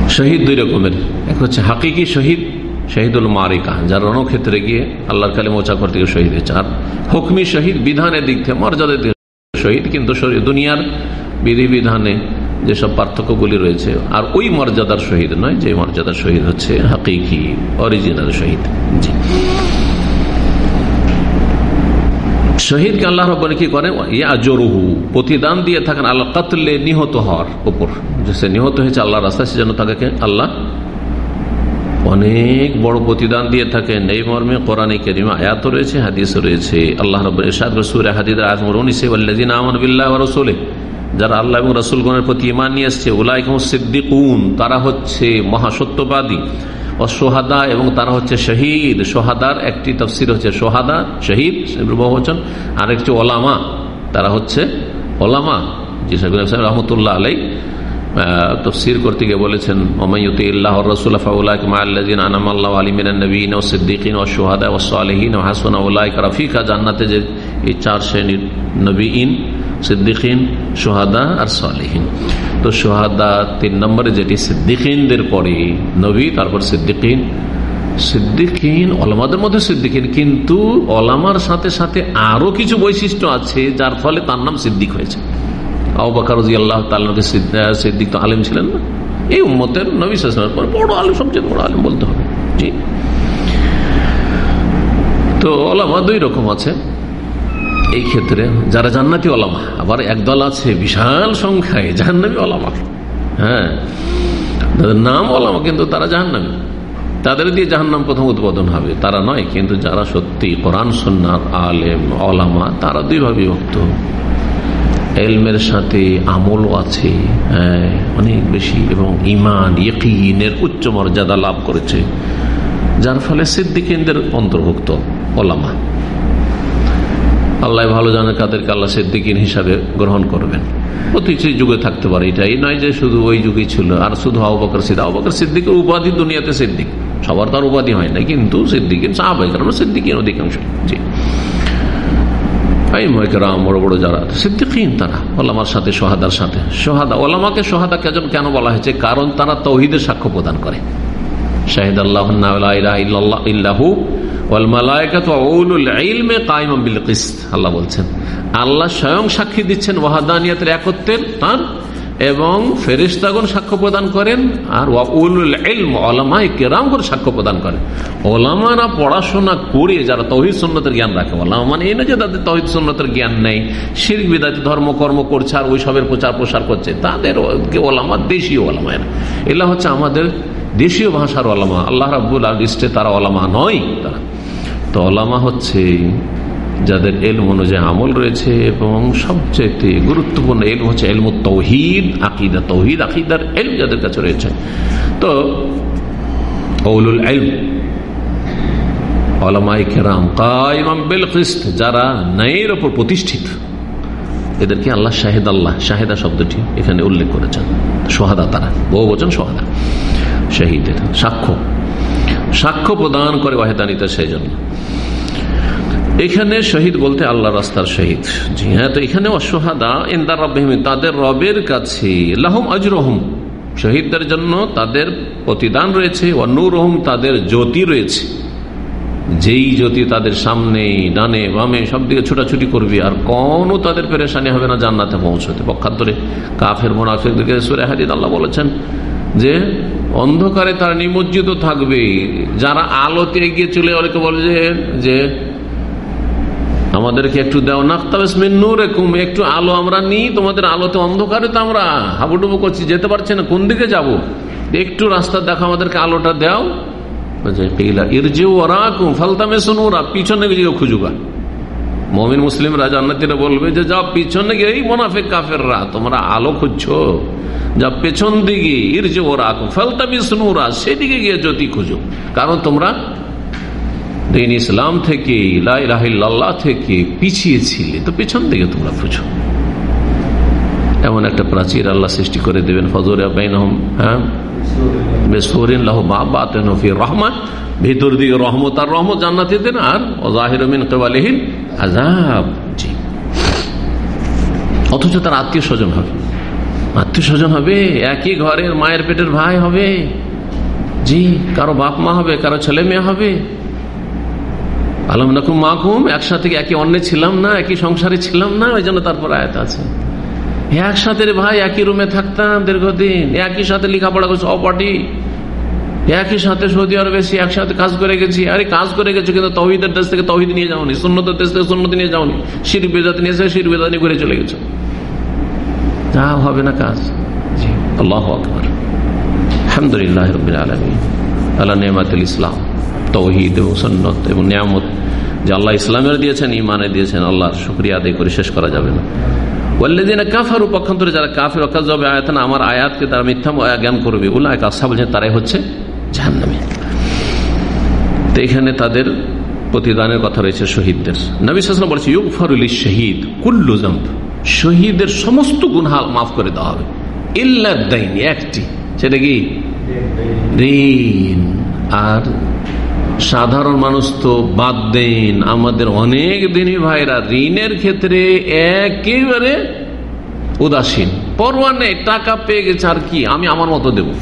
শহীদ দুই রকমের। এক হচ্ছে হাকিকি শহীদ, শহীদুল মারিকা, যার রণক্ষেত্রে গিয়ে আল্লাহর কালে করতে গিয়ে শহীদ হয়েছে। আর হুকমি শহীদ, বিধানের দিক থেকে মর্যাদার দিক শহীদ, কিন্তু দুনিয়ার বিধি বিধানে যেসব পার্থক্যগুলি রয়েছে। আর ওই মর্যাদার শহীদ নয় যে মর্যাদার শহীদ হচ্ছে হাকিকি অরিজিনাল শহীদ জি। শহীদকে আল্লাহ রব্বানি কি করেন? ইয়া জরুহু প্রতিদান দিয়ে থাকেন আল্লাহ কাতলে নিহত হওয়ার উপর। যে সে নিহত হয়েছে আল্লাহ রাস্তায়, সে যেন তাকে আল্লাহ অনেক বড় প্রতিদান দিয়ে থাকেন। এই মর্মে কোরআন কেরিমা আয়াত রয়েছে হাদিস রয়েছে। আল্লাহ রব ইরশাদ রসুল হাদিদ আজমর উনিশে আল্লাদিন আমন বিল্লাহ রসুলে যারা আল্লাহ এবং রসুলগণের প্রতি ইমান নিয়ে এসছে উলাইকুম সিদ্দিকুন, তারা হচ্ছে মহাসত্যবাদী ও সোহাদা এবং তারা হচ্ছে শহীদ। সোহাদার একটি তফসির হচ্ছে সোহাদা, শহীদ বহুবচন আর একটি ওলামা, তারা হচ্ছে ওলামা, জি সাহেব রহমতুল্লাহ আলাই তফসির করতে গিয়ে বলেছেন ওমাইয়ুতি ইল্লাহ রসুল ফাউলাইন আনাম আল্লাহ আলিমিন নবীন ও ও উল্লাহ যে এই চার শ্রেণির নবীন সিদ্দিকিন, সোহাদা আর সালেহীন। তো সোহাদা তিন নম্বরে যেটি সিদ্দিকিনদের পরে নবী, তারপর সিদ্দিকিন। সিদ্দিকিন অলমাদের মধ্যে সিদ্দিকিন, কিন্তু অলামার সাথে সাথে আরও কিছু বৈশিষ্ট্য আছে, যার ফলে তার নাম সিদ্দিক হয়েছে। আবাকারজি আল্লাহ তালকে সিদ্দিক তো আলিম ছিলেন না। এই উম্মতের নবী পর বড় আলিম, সবচেয়ে বড় আলিম বলতে হবে। জি। তো ওলামা দুই রকম আছে। এই ক্ষেত্রে যারা জান্নাতি ওলামা, আবার একদল আছে বিশাল সংখ্যায় জাহান্নামি ওলামা। হ্যাঁ তাদের নাম ওলামা, কিন্তু তারা জাহান্নামি। তাদের দিয়ে জাহান্নাম প্রথম উদ্বোধন হবে, তারা নয়, কিন্তু যারা সত্যি কোরআন সন্ন্যার আলেম, ওলামা, তারা দুইভাবে বিভক্ত এলমের সাথে আমলও আছে হ্যাঁ অনেক বেশি, এবং ইমান ইয়কিনের উচ্চ মর্যাদা লাভ করেছে, যার ফলে সিদ্দিকেন্দ্রের অন্তর্ভুক্ত ওলামা। আল্লাহ ভালো জানে কাদেরকে আল্লাহ সিদ্দিকিন হিসাবে গ্রহণ করবেন। প্রতিটি যুগে থাকতে পারে এটাই নয় যে শুধু ওই যুগেই ছিল। আর শুধু আবকর সিদ্দিক। আবকর সিদ্দিকের উপাধি দুনিয়াতে সিদ্দিক। সবার তার উপাধি হয় না কিন্তু সিদ্দিকিন সাহাবাই কারণ সিদ্দিকিন অধিকাংশ। জি। বড় বড় যারা তারা, ওলামার সাথে, সোহাদার সাথে। সোহাদা সোহাদা কেন বলা হয়েছে? কারণ তারা সাক্ষ্য প্রদান করে। শাহিদ আল্লাহ ইল্লাহু আল্লাহ বলছেন। আল্লাহ স্বয়ং সাক্ষী দিচ্ছেন ওয়াহাদানিয়াতের একত্রের তার এবং ফেরিস্তাগণ সাক্ষ্য প্রদান করেন আর কেরাম করে সাক্ষ্য প্রদান করেন। ওলামারা পড়াশোনা করে যারা তহিদ সন্ন্যতের জ্ঞান রাখে, ওলামা মানে এই না যে তাদের তহিদ সন্ন্যতের জ্ঞান নেই শির বিদাতি, ধর্মকর্ম করছে আর ওইসবের প্রচার প্রসার করছে। তাদের ওলামা দেশীয় ওলামা এলা হচ্ছে আমাদের দেশীয় ভাষার ওলামা, আল্লাহ রাবুল লিস্টে তারা ওলামা নয় তারা। তো ওলামা হচ্ছে যাদের এলম অনুযায়ী আমল রয়েছে এবং সবচেয়ে গুরুত্বপূর্ণ এলম হচ্ছে এলম তৌহিদ, আকিদা তৌহিদ, আকিদার এলম যাদের কাছে রয়েছে। তো ওলুল এলম যারা ন্যায়ের ওপর প্রতিষ্ঠিত, এদেরকে আল্লাহ শাহেদ আল্লাহ, শাহেদা শব্দটি এখানে উল্লেখ করেছেন। সোহাদা তারা, বহু বচন সোহাদা শহীদের সাক্ষ্য। সাক্ষ্য প্রদান করে ওয়াহেদানিতে সেই জন্য এখানে শহীদ বলতে আল্লাহ রাস্তার শহীদ। জি হ্যাঁ তো এখানে অসহাদা ইন্দার রবিম তাদের রবের কাছে। লাহম আজরহম। শহীদদের জন্য তাদের প্রতিদান রয়েছে অন্নুরহম তাদের জ্যোতি রয়েছে। যেই জ্যোতি তাদের সামনে, ডানে, বামে, সব দিকে ছুটাছুটি করবে, আর কোনো তাদের পেরেশানি হবে না, জান্নাতে পৌঁছতে। পক্ষান্তরে কাফের, মোনাফিকদেরকে সুরে হাদিদ আল্লাহ বলেছেন যে অন্ধকারে তারা নিমজ্জিত থাকবে। যারা আলোতে এগিয়ে চলে অনেকে বলে যে আমাদেরকে একটু দেও নাক্তাবেসমিনুরেকুম একটু আলো আমরা নিই, তোমাদের আলোতে অন্ধকারে তো আমরা হাবুডুবু করছি, যেতে পারছি না, কোন দিকে যাব? একটু রাস্তা দেখো, আমাদেরকে আলোটা দেও। পিছনে গিয়ে খুঁজুগা। মমিন মুসলিমরা জান্নাতিরা বলবে যে যা পিছনে গিয়ে এই মোনাফেক কাফেররা, তোমরা আলো খুঁজছো। যা পেছন দিকে, ইরজে ওরা ফালতামি সুনুরা সেদিকে গিয়ে জ্যোতি খুঁজো। কারণ তোমরা দিন ইসলাম থেকে লাহ থেকে পিছিয়ে ছিলে তো পেছন দিকে তোমরা খুঁজো। এমন একটা প্রাচীর আল্লাহ সৃষ্টি করে দেবেন ফজর হ্যাঁ? রহমান ভিতর দিকে রহমত আর রহমত জান্নাতি দেন আর ওজাহিরমিন কেবালিহীন আজাব জি। অথচ তার আত্মীয় স্বজন হবে। আত্মীয় স্বজন হবে, একই ঘরের মায়ের পেটের ভাই হবে। জি, কারও বাপ মা হবে, কারও ছেলে মেয়ে হবে। আলম নাকুম মাকুম, একসাথে একই অন্য ছিলাম না, একই সংসারে ছিলাম না? ওই জন্য তারপর আয়াত আছে। একসাথে ভাই, একই রুমে থাকতাম দীর্ঘদিন। একই সাথে লেখাপড়া করছে অপাটি একই সাথে সৌদি আরবে এসে একসাথে কাজ করে গেছি। আরে কাজ করে গেছো কিন্তু তহিদের দেশ থেকে তহিদ নিয়ে যাওনি, সুন্নতের দেশ থেকে সুন্নতি নিয়ে যাওনি। শির বেদাতে নিয়ে এসে শির বেদাতি ঘুরে চলে গেছো। যা হবে না কাজ। জি, আল্লাহ আকবর। আলহামদুলিল্লাহ আলমী আল্লাহ নেমাতুল ইসলাম তৌহিদ এবং সন্ন্যত এবং নিয়ামত যে আল্লাহ ইসলামের দিয়েছেন ইমানে দিয়েছেন, আল্লাহর শুক্রিয়া আদায় করে শেষ করা যাবে না। ওয়াল্লাদিনা কাফার, পক্ষান্তরে যারা কাফের অকাজ হবে আয়াত আমার আয়াতকে তারা মিথ্যা জ্ঞান করবে। উল্লাহ কাসা বলছেন তারাই হচ্ছে জাহান্নামে। তো এখানে তাদের প্রতিদানের কথা রয়েছে শহীদদের। নবী সাসলাম বলছে ইউক ফরুল শহীদ কুল্লু জম্প শহীদের সমস্ত গুনহাল মাফ করে দেওয়া হবে। একটি। সেটা কি? ঋণ আর সাধারণ মানুষ তো বাদ দেন আমাদের অনেক দিনই ভাইরা ঋণের ক্ষেত্রে একেবারে উদাসীন। পরোয়া নেই, টাকা পেয়ে গেছে, আর কি? আমি আমার মতো দেব।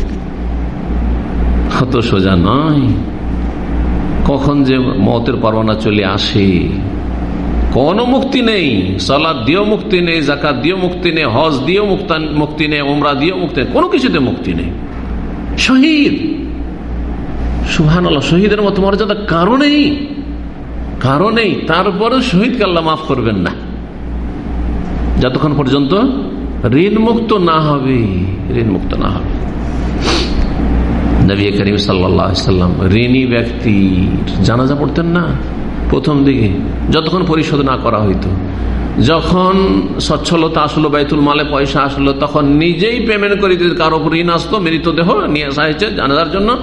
অত সোজা নয়। কখন যে মতের পরোয়ানা চলে আসে? কোনো মুক্তি নেই। সলাদ দিয়েও মুক্তি নেই জাকাত দিয়েও মুক্তি নেই, হজ দিয়েও মুক্তি নেই, উমরা দিয়েও মুক্তি নেই, কোনো কিছুতে মুক্তি নেই। শহীদ। সুহান আল্লাহ শহীদের মতো মর্যাদা কারণেই কারণেই তারপরে শহীদকে আল্লাহ মাফ করবেন না। যতক্ষণ পর্যন্ত ঋণ মুক্ত না হবে ঋণ মুক্ত না হবে। নবী করিম সাল্লাম ঋণী ব্যক্তির জানাজা পড়তেন না? প্রথম দিকে, যতক্ষণ পরিশোধ না করা হইতো। যখন সচ্ছলতা আসলো, বাইতুল মালে পয়সা আসলো, তখন নিজেই পেমেন্ট করে কারও ঋণ আসতো মৃতদেহ নিয়ে আসা হয়েছে জানাজার জন্য।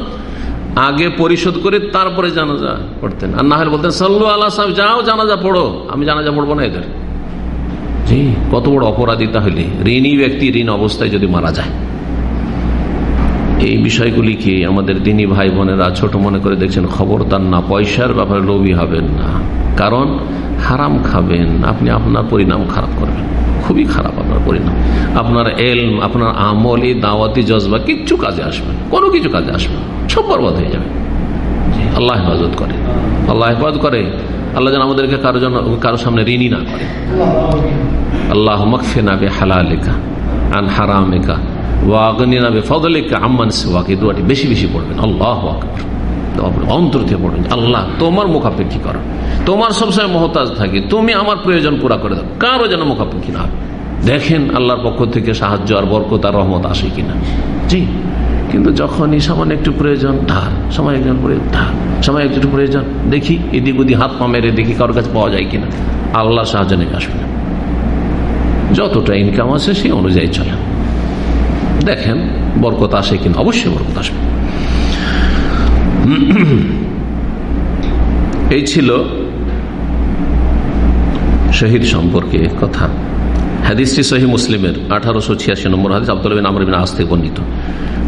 আগে পরিশোধ করে তারপরে জানাজা পড়তেন। আর না হলে বলতেন, সাল্লু আল্লাহ সাহেব যাও জানাজা পড়ো আমি জানাজা পড়ব না এদের। জি, কত বড় অপরাধী তাহলে। ঋণী ব্যক্তি ঋণ অবস্থায় যদি মারা যায়। এই বিষয়গুলিকে আমাদের দিনী ভাই বোনেরা ছোট মনে করে দেখছেন, খবরদার না, পয়সার ব্যাপারে লোভী হবেন না। কারণ হারাম খাবেন, আপনি আপনার পরিণাম খারাপ করবেন। খুবই খারাপ আপনার পরিণাম। আপনার এলম, আপনার আমলি, দাওয়াতি জজবা কিচ্ছু কাজে আসবে কোনো কিছু কাজে আসবে সব বরবাদ হয়ে যাবে। আল্লাহ হেফাজত করে। আল্লাহ হেফাজত করে। আল্লাহ যেন আমাদেরকে কারও জন্য, কারও সামনে ঋণই না করে। আল্লাহ মকফে নাবে হালালেকা আন হারামেকা। পড়বেন। আল্লাহ তোমার তোমার সবসময় মহতাজ থাকি। তুমি আমার প্রয়োজন পুরা করে দাও। কারও যেন না দেখেন আল্লাহর পক্ষ থেকে সাহায্য আর বরকত আর রহমত আসে কিনা। জি। কিন্তু যখনই সামান্য একটু প্রয়োজন, ধার। সময় একজন ধার। সময় একটু প্রয়োজন। দেখি এদিক ওদিক হাত পা মেরে দেখি কারোর কাছে পাওয়া যায় কিনা। আল্লাহ সাহায্য নেমে আসবে না। যতটা ইনকাম আছে সেই অনুযায়ী চলেন দেখেন, বরকত আসে কিনা? অবশ্যই বরকত আসবে। এই ছিল শহীদ সম্পর্কে কথা। হাদিসটি সহি মুসলিমের আঠারোশো ছিয়াশি নম্বর হাদিস আব্দুল বিন আজ থেকে বর্ণিত।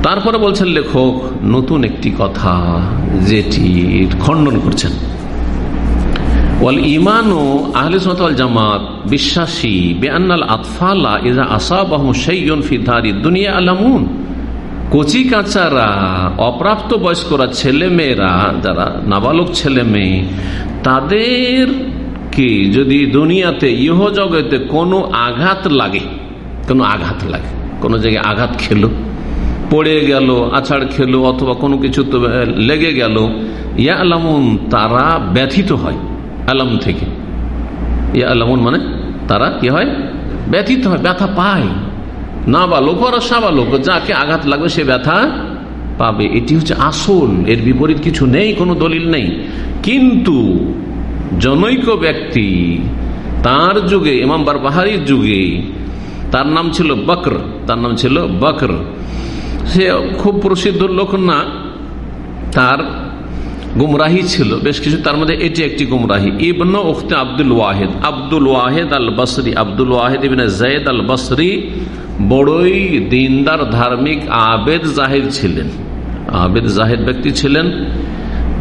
তারপরে বলছেন, লেখক, নতুন একটি কথা যেটি খণ্ডন করছেন। জামাত বিশ্বাসী আতফালা ইজা দুনিয়া আলামুন। অপ্রাপ্ত বয়স্করা ছেলে মেয়েরা যারা নাবালক ছেলে মেয়ে তাদের কি যদি দুনিয়াতে ইহ জগতে কোনো আঘাত লাগে, কোনো আঘাত লাগে, কোনো জায়গায় আঘাত খেলো, পড়ে গেল, আছাড় খেলো, অথবা কোনো কিছু লেগে গেল, ইয়া আলামুন, তারা ব্যথিত হয়। আলাম থেকে। ইয়া আলামুন মানে তারা কি হয়? ব্যথিত হয়, ব্যথা পায়। না বালক আর সাবালক যাকে আঘাত লাগবে সে ব্যথা পাবে। এটি হচ্ছে আসল, এর বিপরীত কিছু নেই, কোনো দলিল নেই। কিন্তু জনৈক ব্যক্তি, তার যুগে, ইমাম বাহারির যুগে, তার নাম ছিল বকর, তার নাম ছিল বকর। সে খুব প্রসিদ্ধ লোক না, তার গুমরাহি ছিল, বেশ কিছু, তার মধ্যে এটি একটি গুমরাহি। ইবন উখতে আব্দুল ওয়াহেদ। আব্দুল ওয়াহেদ আল বসরি আব্দুল ওয়াহেদ ইবিন জয়েদ আল বসরি বড়ই দিনদার, ধার্মিক, আবেদ জাহিদ ছিলেন। আবেদ জাহিদ ব্যক্তি ছিলেন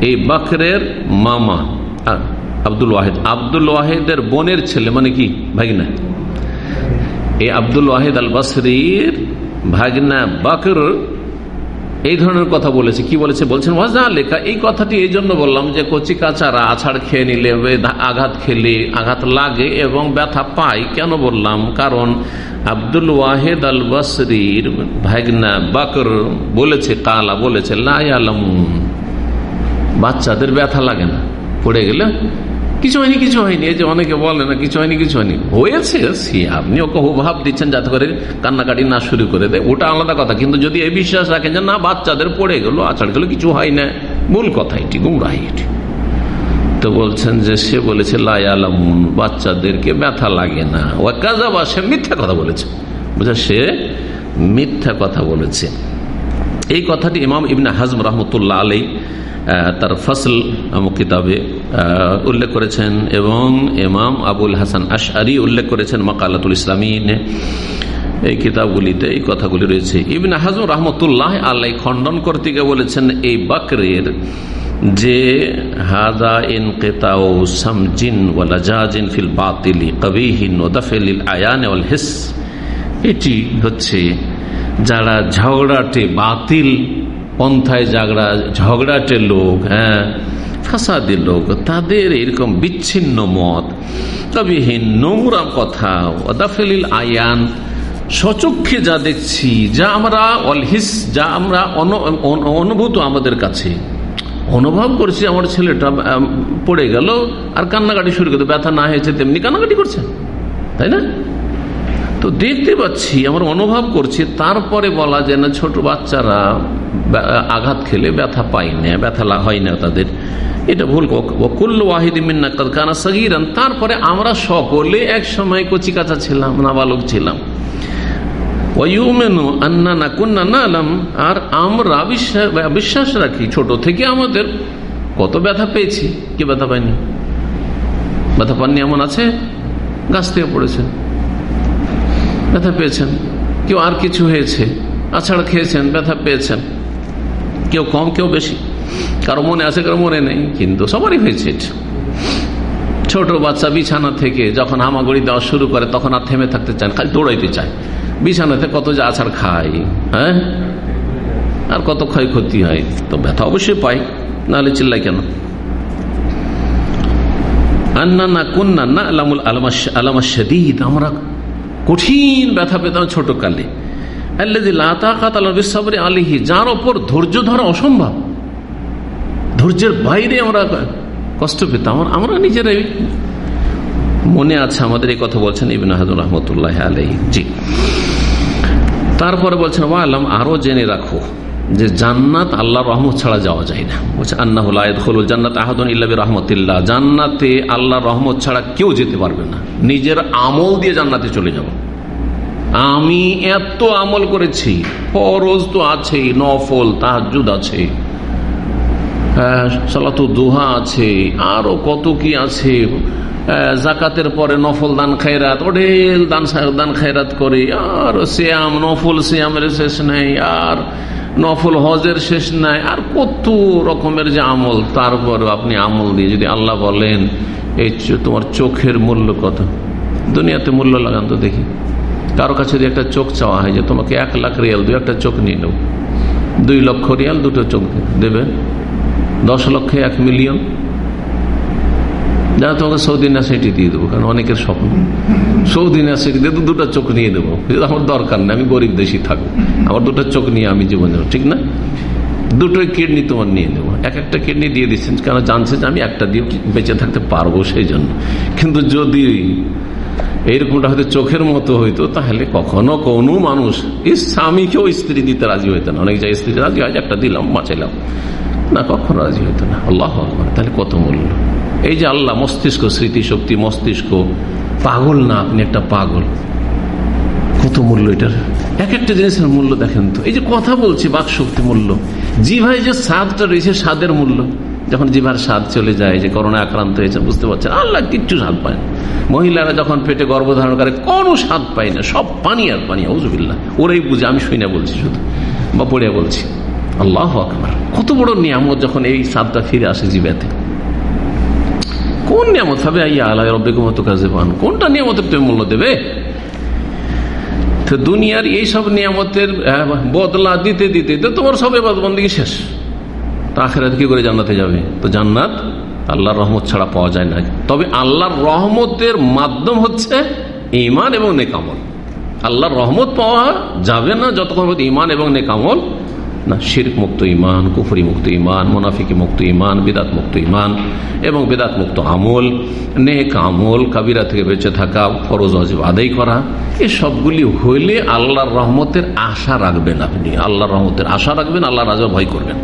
এই বকরের মামা আব্দুল ওয়াহেদ। আব্দুল ওয়াহেদের বোনের ছেলে মানে কি? ভাগিনা। এই আব্দুল ওয়াহেদ আল বসরির ভাগনা বকর এই ধরনের কথা বলেছে। কি বলেছে? বলছেন ওয়াজা লেখা এই কথাটি এই জন্য বললাম যে কচি কাচারা আছাড় খেয়ে নিলে আঘাত খেলে আঘাত লাগে এবং ব্যথা পায়। কেন বললাম? কারণ আব্দুল ওয়াহেদ আল বসরির ভাগনা বাকর বলেছে, কালা বলেছে লাই আলম বাচ্চাদের ব্যথা লাগে না। পড়ে গেলে কিছু হয়নি কিছু হয়নি। এই যে অনেকে বলে না, কিছু হয়নি কিছু হয়নি। হয়েছে, সে, আপনি ওকে ভাব দিচ্ছেন যাতে করে কান্নাকাটি না শুরু করে দেয়। ওটা আলাদা কথা। কিন্তু যদি এই বিশ্বাস রাখেন যে, না, বাচ্চাদের পড়ে গেলো আচার গেলো, কিছু হয় না। ভুল কথা এটি গুমরাহি এটি। তো বলছেন যে, সে বলেছে লাই আলামুন বাচ্চাদেরকে ব্যথা লাগে না। ও কাজাবা সে মিথ্যা কথা বলেছে। বুঝা, সে মিথ্যা কথা বলেছে। এই কথাটি ইমাম ইবনা হাজম রহমতুল্লাহ আলাই তার ফসল কিতাবে উল্লেখ করেছেন এবং এমাম আবুল হাসান আশারি উল্লেখ করেছেন মকালাতুল ইসলামিন। এই কিতাবগুলিতে এই কথাগুলি রয়েছে। ইবিন হাজম রহমতুল্লাহ আল্লাহ খণ্ডন করতে গিয়ে বলেছেন, এই বাকরের যে হাদা ইন কেতাও সামজিন ওয়ালা ফিল বাতিলি কবিহীন ওদাফেলিল আয়ান ওয়াল হিস, এটি হচ্ছে যারা ঝগড়াটে বাতিল পন্থায় ঝগড়া ঝগড়াটে লোক হ্যাঁ ফাসাদের লোক, তাদের এরকম বিচ্ছিন্ন মত। কবিহীন নোংরা কথা ওদাফেলিল আয়ান, সচক্ষে যা দেখছি, যা আমরা অলহিস, যা আমরা অনুভূত আমাদের কাছে। অনুভব করছি আমার ছেলেটা পড়ে গেল, আর কান্নাকাটি শুরু করতে ব্যথা না হয়েছে, তেমনি কান্নাকাটি করছে। তাই না? তো দেখতে পাচ্ছি, আমরা অনুভব করছি, তারপরে বলা যায় না ছোট বাচ্চারা আঘাত খেলে ব্যথা পাই না, ব্যথা হয় না তাদের। এটা ভুল কুল্ল ওয়াহিদ মিন্না কানা সগিরান। তারপরে আমরা সকলে এক সময় কচি কাঁচা ছিলাম, নাবালক ছিলাম। আর আমরা বিশ্বাস রাখি, ছোট থেকে আমাদের কত ব্যথা পেয়েছি, কি ব্যথা পাইনি ব্যথা পাননি এমন আছে? গাছ থেকে পড়েছেন ব্যথা পেয়েছেন। কেউ আর কিছু হয়েছে। আছাড় খেয়েছেন, ব্যথা পেয়েছেন। কেউ কম, কেউ বেশি। কারও মনে আছে, কারও মনে নেই, কিন্তু সবারই হয়েছে ছোট বাচ্চা বিছানা থেকে যখন হামাগুড়ি দেওয়া শুরু করে, তখন আর থেমে থাকতে চান খালি দৌড়াইতে চায়। বিছানাতে কত যে আছাড় খায় হ্যাঁ? আর কত ক্ষয়ক্ষতি হয়, তো ব্যথা অবশ্যই পাই নাহলে চিল্লাই কেন? আন্না না কুন্না না আলামুল আলমাস আলামাস আমরা কঠিন ব্যথা পেতাম ছোট কালে আলিহি যার ওপর ধৈর্য ধরা অসম্ভব। ধৈর্যের বাইরে আমরা কষ্ট পেতাম। আমরা নিজেরাই মনে আছে আমাদের এই কথা বলছেন ইবিন হাজুর রহমতুল্লাহ আলহী জি। তারপরে বলছেন, ওয়া আলম, আরও জেনে রাখো। যে জান্নাত আল্লাহ রহমত ছাড়া যাওয়া যায় না। বলছে আন্নাহুল জান্নাত আহাদন ইল্লাবি রহমতুল্লাহ জান্নাতে আল্লাহ রহমত ছাড়া কেউ যেতে পারবে না। নিজের আমল দিয়ে জান্নাতে চলে যাব। আমি এত আমল করেছি, ফরজ তো আছেই নফল তাহাজুদ আছে সালাতু দোহা আছে, আরও কত কি আছে জাকাতের পরে নফল দান খায়রাত ওডেল দান দান খায়রাত করে, আর শ্যাম নফল শ্যামের শেষ নেই, আর নফল হজের শেষ নাই, আর কত রকমের যে আমল তারপর আপনি আমল দিয়ে যদি আল্লাহ বলেন, এই তোমার চোখের মূল্য কত? দুনিয়াতে মূল্য লাগান তো দেখি। কারও কাছে যদি একটা চোখ চাওয়া হয় যে, তোমাকে এক লাখ রিয়াল দু একটা চোখ নিয়ে নেব। দুই লক্ষ রিয়াল, দুটো চোখ দেবে দশ লক্ষে এক মিলিয়ন যা তোমাকে সৌদি নাসিটি দিয়ে দেবো, কারণ অনেকের স্বপ্ন। সৌদি দিয়ে তো দুটো চোখ নিয়ে দেবো আমার দরকার নেই, আমি গরিব দেশি থাকব। আমার দুটো চোখ নিয়ে আমি জীবন যাব ঠিক না? দুটোই কিডনি তোমার নিয়ে নেব। এক একটা কিডনি দিয়ে দিচ্ছেন, কেন জানছে যে আমি একটা দিয়ে বেঁচে থাকতে পারব সেই জন্য কিন্তু যদি এইরকমটা হয়তো চোখের মতো হইতো, তাহলে কখনো কোনো মানুষ স্বামীকেও স্ত্রী দিতে রাজি হইতো না। অনেক জায়গায় স্ত্রী রাজি হয় একটা দিলাম, বাঁচাইলাম। না, কখনো রাজি হইতো না। আল্লাহ তাহলে কত মূল্য? এই যে আল্লাহ, মস্তিষ্ক, স্মৃতিশক্তি, মস্তিষ্ক, পাগল না আপনি একটা পাগল? কত মূল্য এটার? এক একটা জিনিসের মূল্য দেখেন তো। এই যে কথা বলছি বাক শক্তি মূল্য জিভাই যে স্বাদটা রয়েছে স্বাদের মূল্য। যখন জিভার স্বাদ চলে যায়, যে করোনা আক্রান্ত হয়েছে, বুঝতে পারছেন? আল্লাহ কিচ্ছু স্বাদ পায় না। মহিলারা যখন পেটে গর্ভধারণ করে, কোনো স্বাদ পায় না। সব পানি আর পানি হজবিল্লা ওরাই বুঝে, আমি শুই না বলছি শুধু। বা পড়িয়া বলছি। আল্লাহ আকবার। কত বড় নিয়ামত যখন এই স্বাদটা ফিরে আসে জিবাতে। কোন নিয়ামত হবে? আল্লাহ রব্বিক মতো কাজে পান। কোনটা নিয়ামতের তুমি মূল্য দেবে? তো দুনিয়ার এইসব নিয়ামতের বদলা দিতে দিতে তো তোমার সব এবার শেষ। তা কি করে জান্নাতে যাবে? তো জান্নাত আল্লাহর রহমত ছাড়া পাওয়া যায় না। তবে আল্লাহর রহমতের মাধ্যম হচ্ছে ইমান এবং নেকামল আল্লাহর রহমত পাওয়া যাবে না যতক্ষণ ইমান এবং নেকামল না শির্ক মুক্ত ইমান কুফরি মুক্ত ইমান মোনাফিকি মুক্ত ইমান বিদাত মুক্ত ইমান এবং বেদাত মুক্ত আমল, নেক আমল, কাবিরা থেকে বেঁচে থাকা, ফরজ অজীব আদায় করা এই সবগুলি হইলে আল্লাহর রহমতের আশা রাখবেন আপনি। আল্লাহর রহমতের আশা রাখবেন আল্লাহ রাজা ভয় করবেন।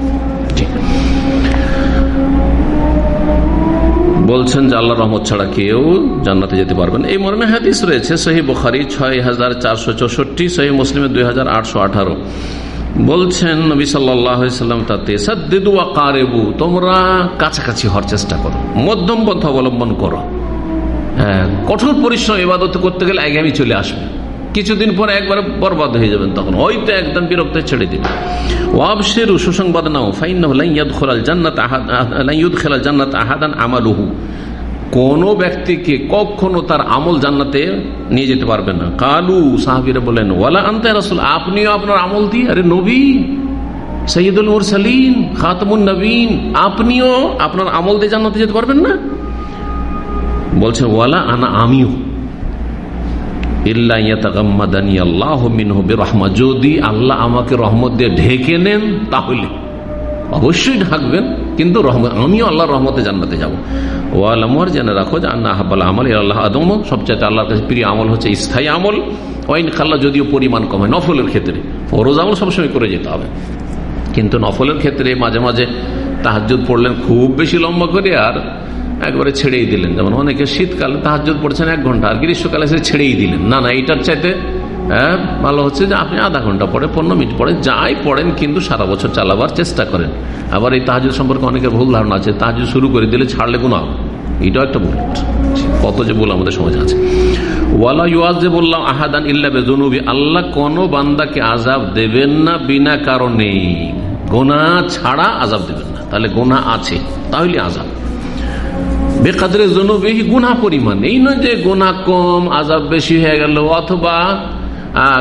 বলছেন যে আল্লাহ রহমত ছাড়া কেউ জান্নাতে যেতে পারবেন এই মর্মে হাদিস রয়েছে সহি বুখারি ছয় হাজার চারশো চৌষট্টি সহি মুসলিমের দুই হাজার আটশো আঠারো। বলছেন নবী সাল্লাম তাতে, সাদ্দিদু কারেবু, তোমরা কাছাকাছি হওয়ার চেষ্টা করো, মধ্যম পন্থা অবলম্বন করো। হ্যাঁ কঠোর পরিশ্রম এবাদত করতে গেলে আগামী চলে আসবে। কিছুদিন পরে একবারে বরবাদ হয়ে যাবেন তখন। হয়তো একদম বিরক্ত ছেড়ে দিবে। ওয়াবশেরু সুসংবাদ নাও ফাইন জান্নাত খেলাল জান্নাত আহাদান আমালুহু। কোন ব্যক্তিকে কখনো তার আমল জান্নাতে নিয়ে যেতে পারবে না। কালু, সাহাবিরা বলেন, ওয়ালা আনতে রাসুল, আপনিও আপনার আমল দিয়ে, আরে নবী, সৈয়দুল মুরসালিন, খাতমুন নবীন, আপনিও আপনার আমল দিয়ে জান্নাতে যেতে পারবেন না? বলছেন ওয়ালা আনা আমিও। যদি আল্লাহ আমাকে রহমত দিয়ে ঢেকে নেন, তাহলে অবশ্যই ঢাকবেন। কিন্তু আমিও আল্লাহ রহমতে জান্নাতে যাব। ও আলমর জেনে রাখো যে আন্না আহাবাল আমল আল্লাহ আদম। সবচাইতে আল্লাহর কাছে প্রিয় আমল হচ্ছে স্থায়ী আমল। ওয়াইন খাল্লা যদিও পরিমাণ কম হয়, নফলের ক্ষেত্রে। ফরোজ আমল সবসময় করে যেতে হবে। কিন্তু নফলের ক্ষেত্রে মাঝে মাঝে তাহাজুদ পড়লেন খুব বেশি লম্বা করে আর একবারে ছেড়েই দিলেন। যেমন অনেকে শীতকালে তাহাজুদ পড়ছেন এক ঘণ্টা, আর গ্রীষ্মকালে সে ছেড়েই দিলেন। না না, এইটার চাইতে ভালো হচ্ছে যে আপনি আধা ঘণ্টা পরে, পনেরো মিনিট পরে যাই পড়েন, কিন্তু সারা বছর চালাবার চেষ্টা করেন। আবার এই তাহাজুদ সম্পর্কে অনেকের ভুল ধারণা আছে তাহাজুদ শুরু করে দিলে ছাড়লে কোনো এটাও একটা ভুল। কত যে ভুল আমাদের সমাজে আছে। ওয়ালা ইউয়াজ যে বললাম আহাদান ইল্লা বেজনুবি আল্লাহ কোন বান্দাকে আজাব দেবেন না বিনা কারণে। গোনা ছাড়া আজাব দেবেন না। তাহলে গোনা আছে, তাহলে আজাব বেকাদের জনবেহি গুনা পরিমাণ। এই নয় যে গোনা কম আজাব বেশি হয়ে গেল, অথবা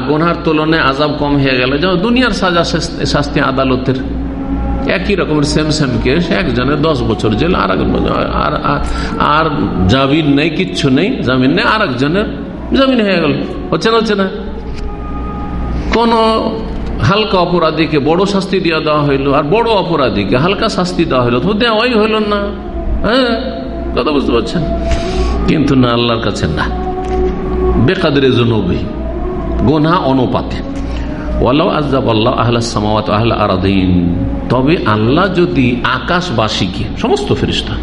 গোনার তুলনায় আজাব কম হয়ে গেল। যেমন দুনিয়ার সাজা শাস্তি আদালতের একই রকমের সেম সেম কেস একজনের দশ বছর জেল আর আর জামিন নেই, কিচ্ছু নেই, জামিন নেই আর একজনের জামিন হয়ে গেল। হচ্ছে না হচ্ছে না? কোন হালকা অপরাধীকে বড় শাস্তি দিয়ে দেওয়া হইল, আর বড় অপরাধীকে হালকা শাস্তি দেওয়া হইল। তো দেওয়াই হইল না। হ্যাঁ? কথা বুঝতে পারছেন? কিন্তু না, আল্লাহর কাছে না। বেকাদের জনবি। গোনা অনুপাতে। তবে আল্লাহ যদি আকাশবাসীকে, সমস্ত ফেরিস্তা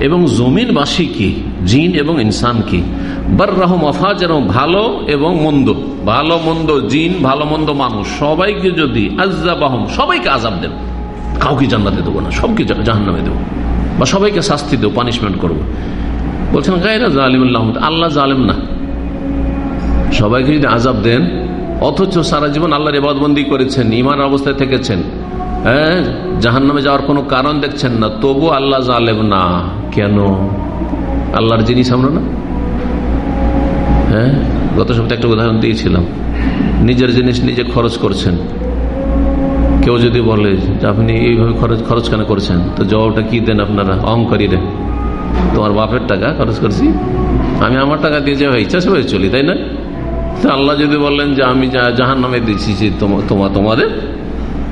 এবং জমিনবাসীকে, জিন এবং ইনসানকে, বার্রাহম আফাজ এবং ভালো এবং মন্দ, ভালো মন্দ জিন, ভালো মন্দ মানুষ, সবাইকে যদি আজাবাহম সবাইকে আজাব দেব কাউকে জান্নাতে দেবো না, সবকে জাহান্নামে দেবো, বা সবাইকে শাস্তি দেবো পানিশমেন্ট করব। বলছেন গাইরা জালিমুল্লাহ আল্লাহ জালেম না। সবাইকে যদি আজাব দেন, অথচ সারা জীবন আল্লাহর এবাদবন্দি করেছেন ইমান অবস্থায় থেকেছেন হ্যাঁ? জাহান নামে যাওয়ার কোনো কারণ দেখছেন না তবু আল্লাহ জালেম না। কেন? আল্লাহর জিনিস আমরা না? হ্যাঁ? গত সপ্তাহে একটা উদাহরণ দিয়েছিলাম। নিজের জিনিস নিজে খরচ করছেন। কেউ যদি বলে যে আপনি এইভাবে খরচ খরচ কেন করছেন? তো জবাবটা কি দেন আপনারা? অঙ্করিরে তোমার বাপের টাকা খরচ করছি? আমি আমার টাকা দিয়ে যে ইচ্ছা সে চলি, তাই না? আল্লাহ যদি বললেন যে আমি জাহান নামে দিচ্ছি তোমার তোমাদের,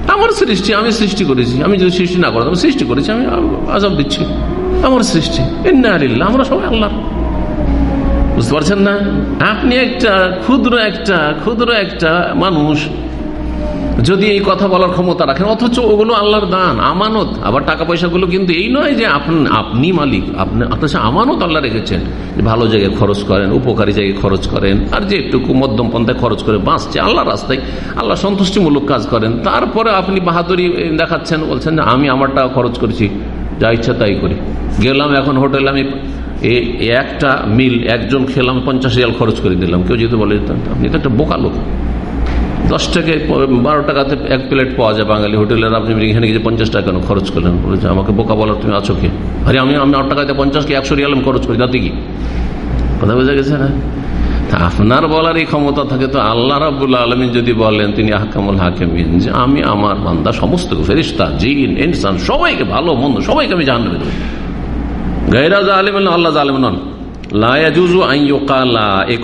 আমার সৃষ্টি, আমি সৃষ্টি করেছি। আমি যদি সৃষ্টি না করতাম সৃষ্টি করেছি, আমি আজব দিচ্ছি। আমার সৃষ্টি। আলিল্লা আমরা সবাই আল্লাহ বুঝতে পারছেন না? আপনি একটা ক্ষুদ্র একটা ক্ষুদ্র একটা মানুষ যদি এই কথা বলার ক্ষমতা রাখেন, অথচ ওগুলো আল্লাহর দান, আমানত। আবার টাকা পয়সাগুলো কিন্তু এই নয় যে আপনি মালিক, আপনি আপনার আমানত আল্লাহ রেখেছেন। ভালো জায়গায় খরচ করেন, উপকারী জায়গায় খরচ করেন, আর যে একটু মধ্যম পন্থায় খরচ করে বাঁচছে আল্লাহ রাস্তায় আল্লাহ সন্তুষ্টিমূলক কাজ করেন। তারপরে আপনি বাহাদুরি দেখাচ্ছেন, বলছেন যে আমি আমার টাকা খরচ করেছি, যা ইচ্ছা তাই করি। গেলাম এখন হোটেলে, আমি একটা মিল, একজন খেলাম পঞ্চাশ রিয়াল খরচ করে দিলাম। কেউ যদি বলে আপনি তো একটা বোকা লোক। দশ টাকা বারো টাকাতে এক প্লেট পাওয়া যায় বাঙালি হোটেলের। আপনি এখানে গিয়ে পঞ্চাশ টাকা কেন খরচ করলেন? বলেছে, আমাকে বোকা বলার তুমি আছো কে? আরে, আমি আমি আট টাকাতে পঞ্চাশকে একশো রিয়াল খরচ করি, তাতে কি? কথা বোঝা গেছে না? আপনার বলার এই ক্ষমতা থাকে তো আল্লাহ রাবুল্লাহ আলমিন যদি বলেন, তিনি হাকামুল হাকিমিন, যে আমি, আমার বান্দা, সমস্ত ফেরিস্তা, জিন, ইনসান, সবাইকে ভালো, মন্দ, সবাইকে আমি জানবে গাইরাজ আলিম আল্লাহ আলিম নন।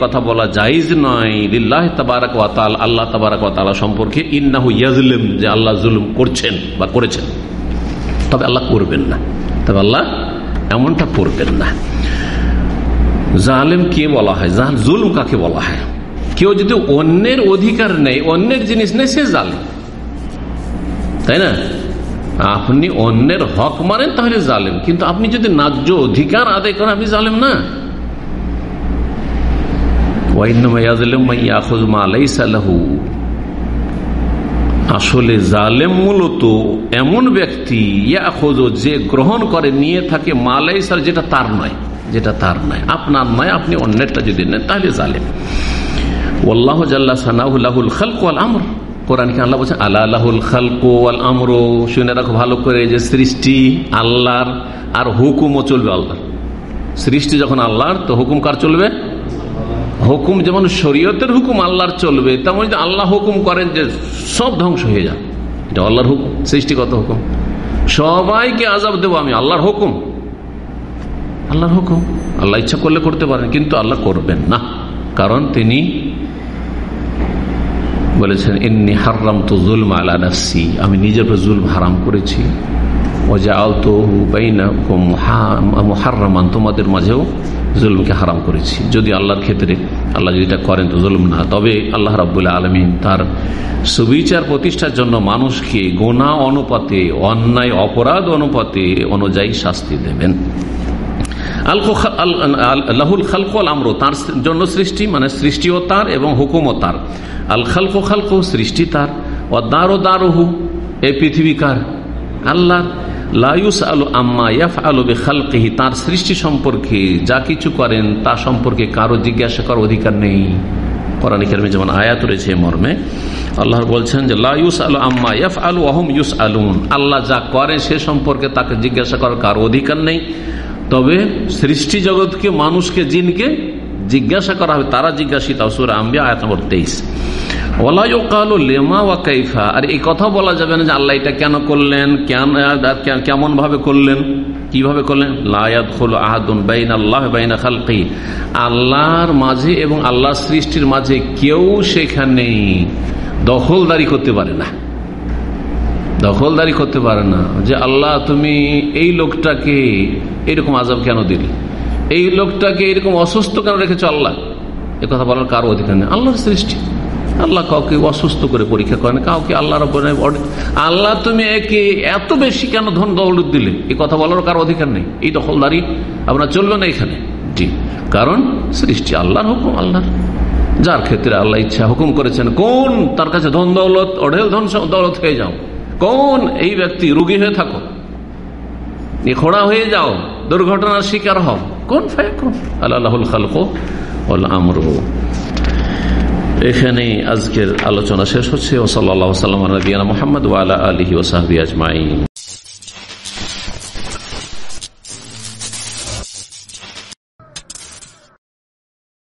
কথা বলা জাইজ নয়। আল্লাহ সম্পর্কে ইন্নাহু ইয়াজলিম যে আল্লাহ জুলুম করছেন বা করেছেন। তবে আল্লাহ করবেন না। তবে আল্লাহ এমনটা করবেন না। জালেম কে বলা হয়? জাহান জুলুম কাকে বলা হয়? কেউ যদি অন্যের অধিকার নেই অন্যের জিনিস নেই সে জালেম। তাই না? আপনি অন্যের হক মানেন, তাহলে জালেম। কিন্তু আপনি যদি ন্যায্য অধিকার আদায় করেন, আপনি জালেম না। আসলে জালেম মূলত এমন ব্যক্তি যে গ্রহণ করে, নিয়ে থাকে মালাইসার যেটা তার নয়, যেটা তার নয়। আপনার নয়, আপনি অন্যেরটা যদি নেন, তাহলে জালেম। কোরআনকে আল্লাহ আল্লাহ শুনে রাখো ভালো করে, যে সৃষ্টি আল্লাহর, আর হুকুমও চলবে আল্লাহর। সৃষ্টি যখন আল্লাহর, তো হুকুম কার চলবে? হুকুম যেমন শরীয়তের হুকুম আল্লাহর চলবে, তেমন যদি আল্লাহ হুকুম করেন যে সব ধ্বংস হয়ে যাবে। এটা আল্লাহর হুকুম, সৃষ্টিগত হুকুম। সবাইকে আজাব দেবো আমি, আল্লাহর হুকুম। আল্লাহর হুকুম। আল্লাহ ইচ্ছা করলে করতে পারেন, কিন্তু আল্লাহ করবেন না। কারণ তিনি বলেছেন এমনি হারাম তো জুলম আলা আমি নিজের জুলম হারাম করেছি। তোমাদের মাঝেও জুলমকে হারাম করেছি। যদি আল্লাহর ক্ষেত্রে আল্লাহ যদি এটা করেন তো জুলম না। তবে আল্লাহ রাবুল্লাহ আলমিন তার সুবিচার প্রতিষ্ঠার জন্য মানুষকে গোনা অনুপাতে, অন্যায়, অপরাধ অনুপাতে অনুযায়ী শাস্তি দেবেন। খালকল আমর, তার জন্য সৃষ্টি মানে এবং আল খালকো সৃষ্টি তার। ও আল্লাহ লায়ুস আলু আম্মা ইয়াফ আলু বে খালকিহি তার সৃষ্টি সম্পর্কে যা কিছু করেন, তা সম্পর্কে কারও জিজ্ঞাসা করার অধিকার নেই। কোরআনিকেরমে যেমন আয়াত রয়েছে মর্মে, আল্লাহ বলছেন যে লাউস আলু আম্মা ইয়াফ আলু আহম ইউস আলুন আল্লাহ যা করে সে সম্পর্কে তাকে জিজ্ঞাসা করার কারও অধিকার নেই। তবে সৃষ্টি জগৎকে, মানুষকে, জিনকে জিজ্ঞাসা করা হবে, তারা জিজ্ঞাসিত সুর আম্বিয়া আয়াত নম্বর তেইশ। লেমা ওয়া আর এই কথা বলা যাবে না যে আল্লাহ এটা কেন করলেন কেমন ভাবে করলেন, কীভাবে করলেন? আহাদুন বাইন আল্লাহ বাইন খালকি। আল্লাহর মাঝে এবং আল্লাহ সৃষ্টির মাঝে কেউ সেখানে দখলদারি করতে পারে না। দখলদারি করতে পারে না যে আল্লাহ তুমি এই লোকটাকে এরকম আজাব কেন দিলে? এই লোকটাকে এরকম অসুস্থ কেন রেখেছ আল্লাহ? এ কথা বলার কারও অধিকার নেই। আল্লাহর সৃষ্টি। আল্লাহ কাউকে অসুস্থ করে পরীক্ষা করেন, কাউকে আল্লাহর আল্লাহ তুমি একে এত বেশি কেন ধন দৌলত দিলে? এই কথা বলার কারও অধিকার নেই। এই দখলদারি আপনার চলবে না এখানে। জি। কারণ সৃষ্টি আল্লাহর হুকুম, আল্লাহর। যার ক্ষেত্রে আল্লাহ ইচ্ছা হুকুম করেছেন, কোন তার কাছে ধন দৌলত, অঢেল ধন দৌলত হয়ে যাও। কোন এই ব্যক্তি রুগী হয়ে থাকো। খোড়া হয়ে যাও। দুর্ঘটনার শিকার হও। কোন কোন আল্লাহুল খালকো আমর এখানে আজকের আলোচনা শেষ হচ্ছে। ও সাল্লাহ সাল্লাম নবীনা মোহাম্মদ ওয়ালা আলহি ওসাহাবি আজমাইন।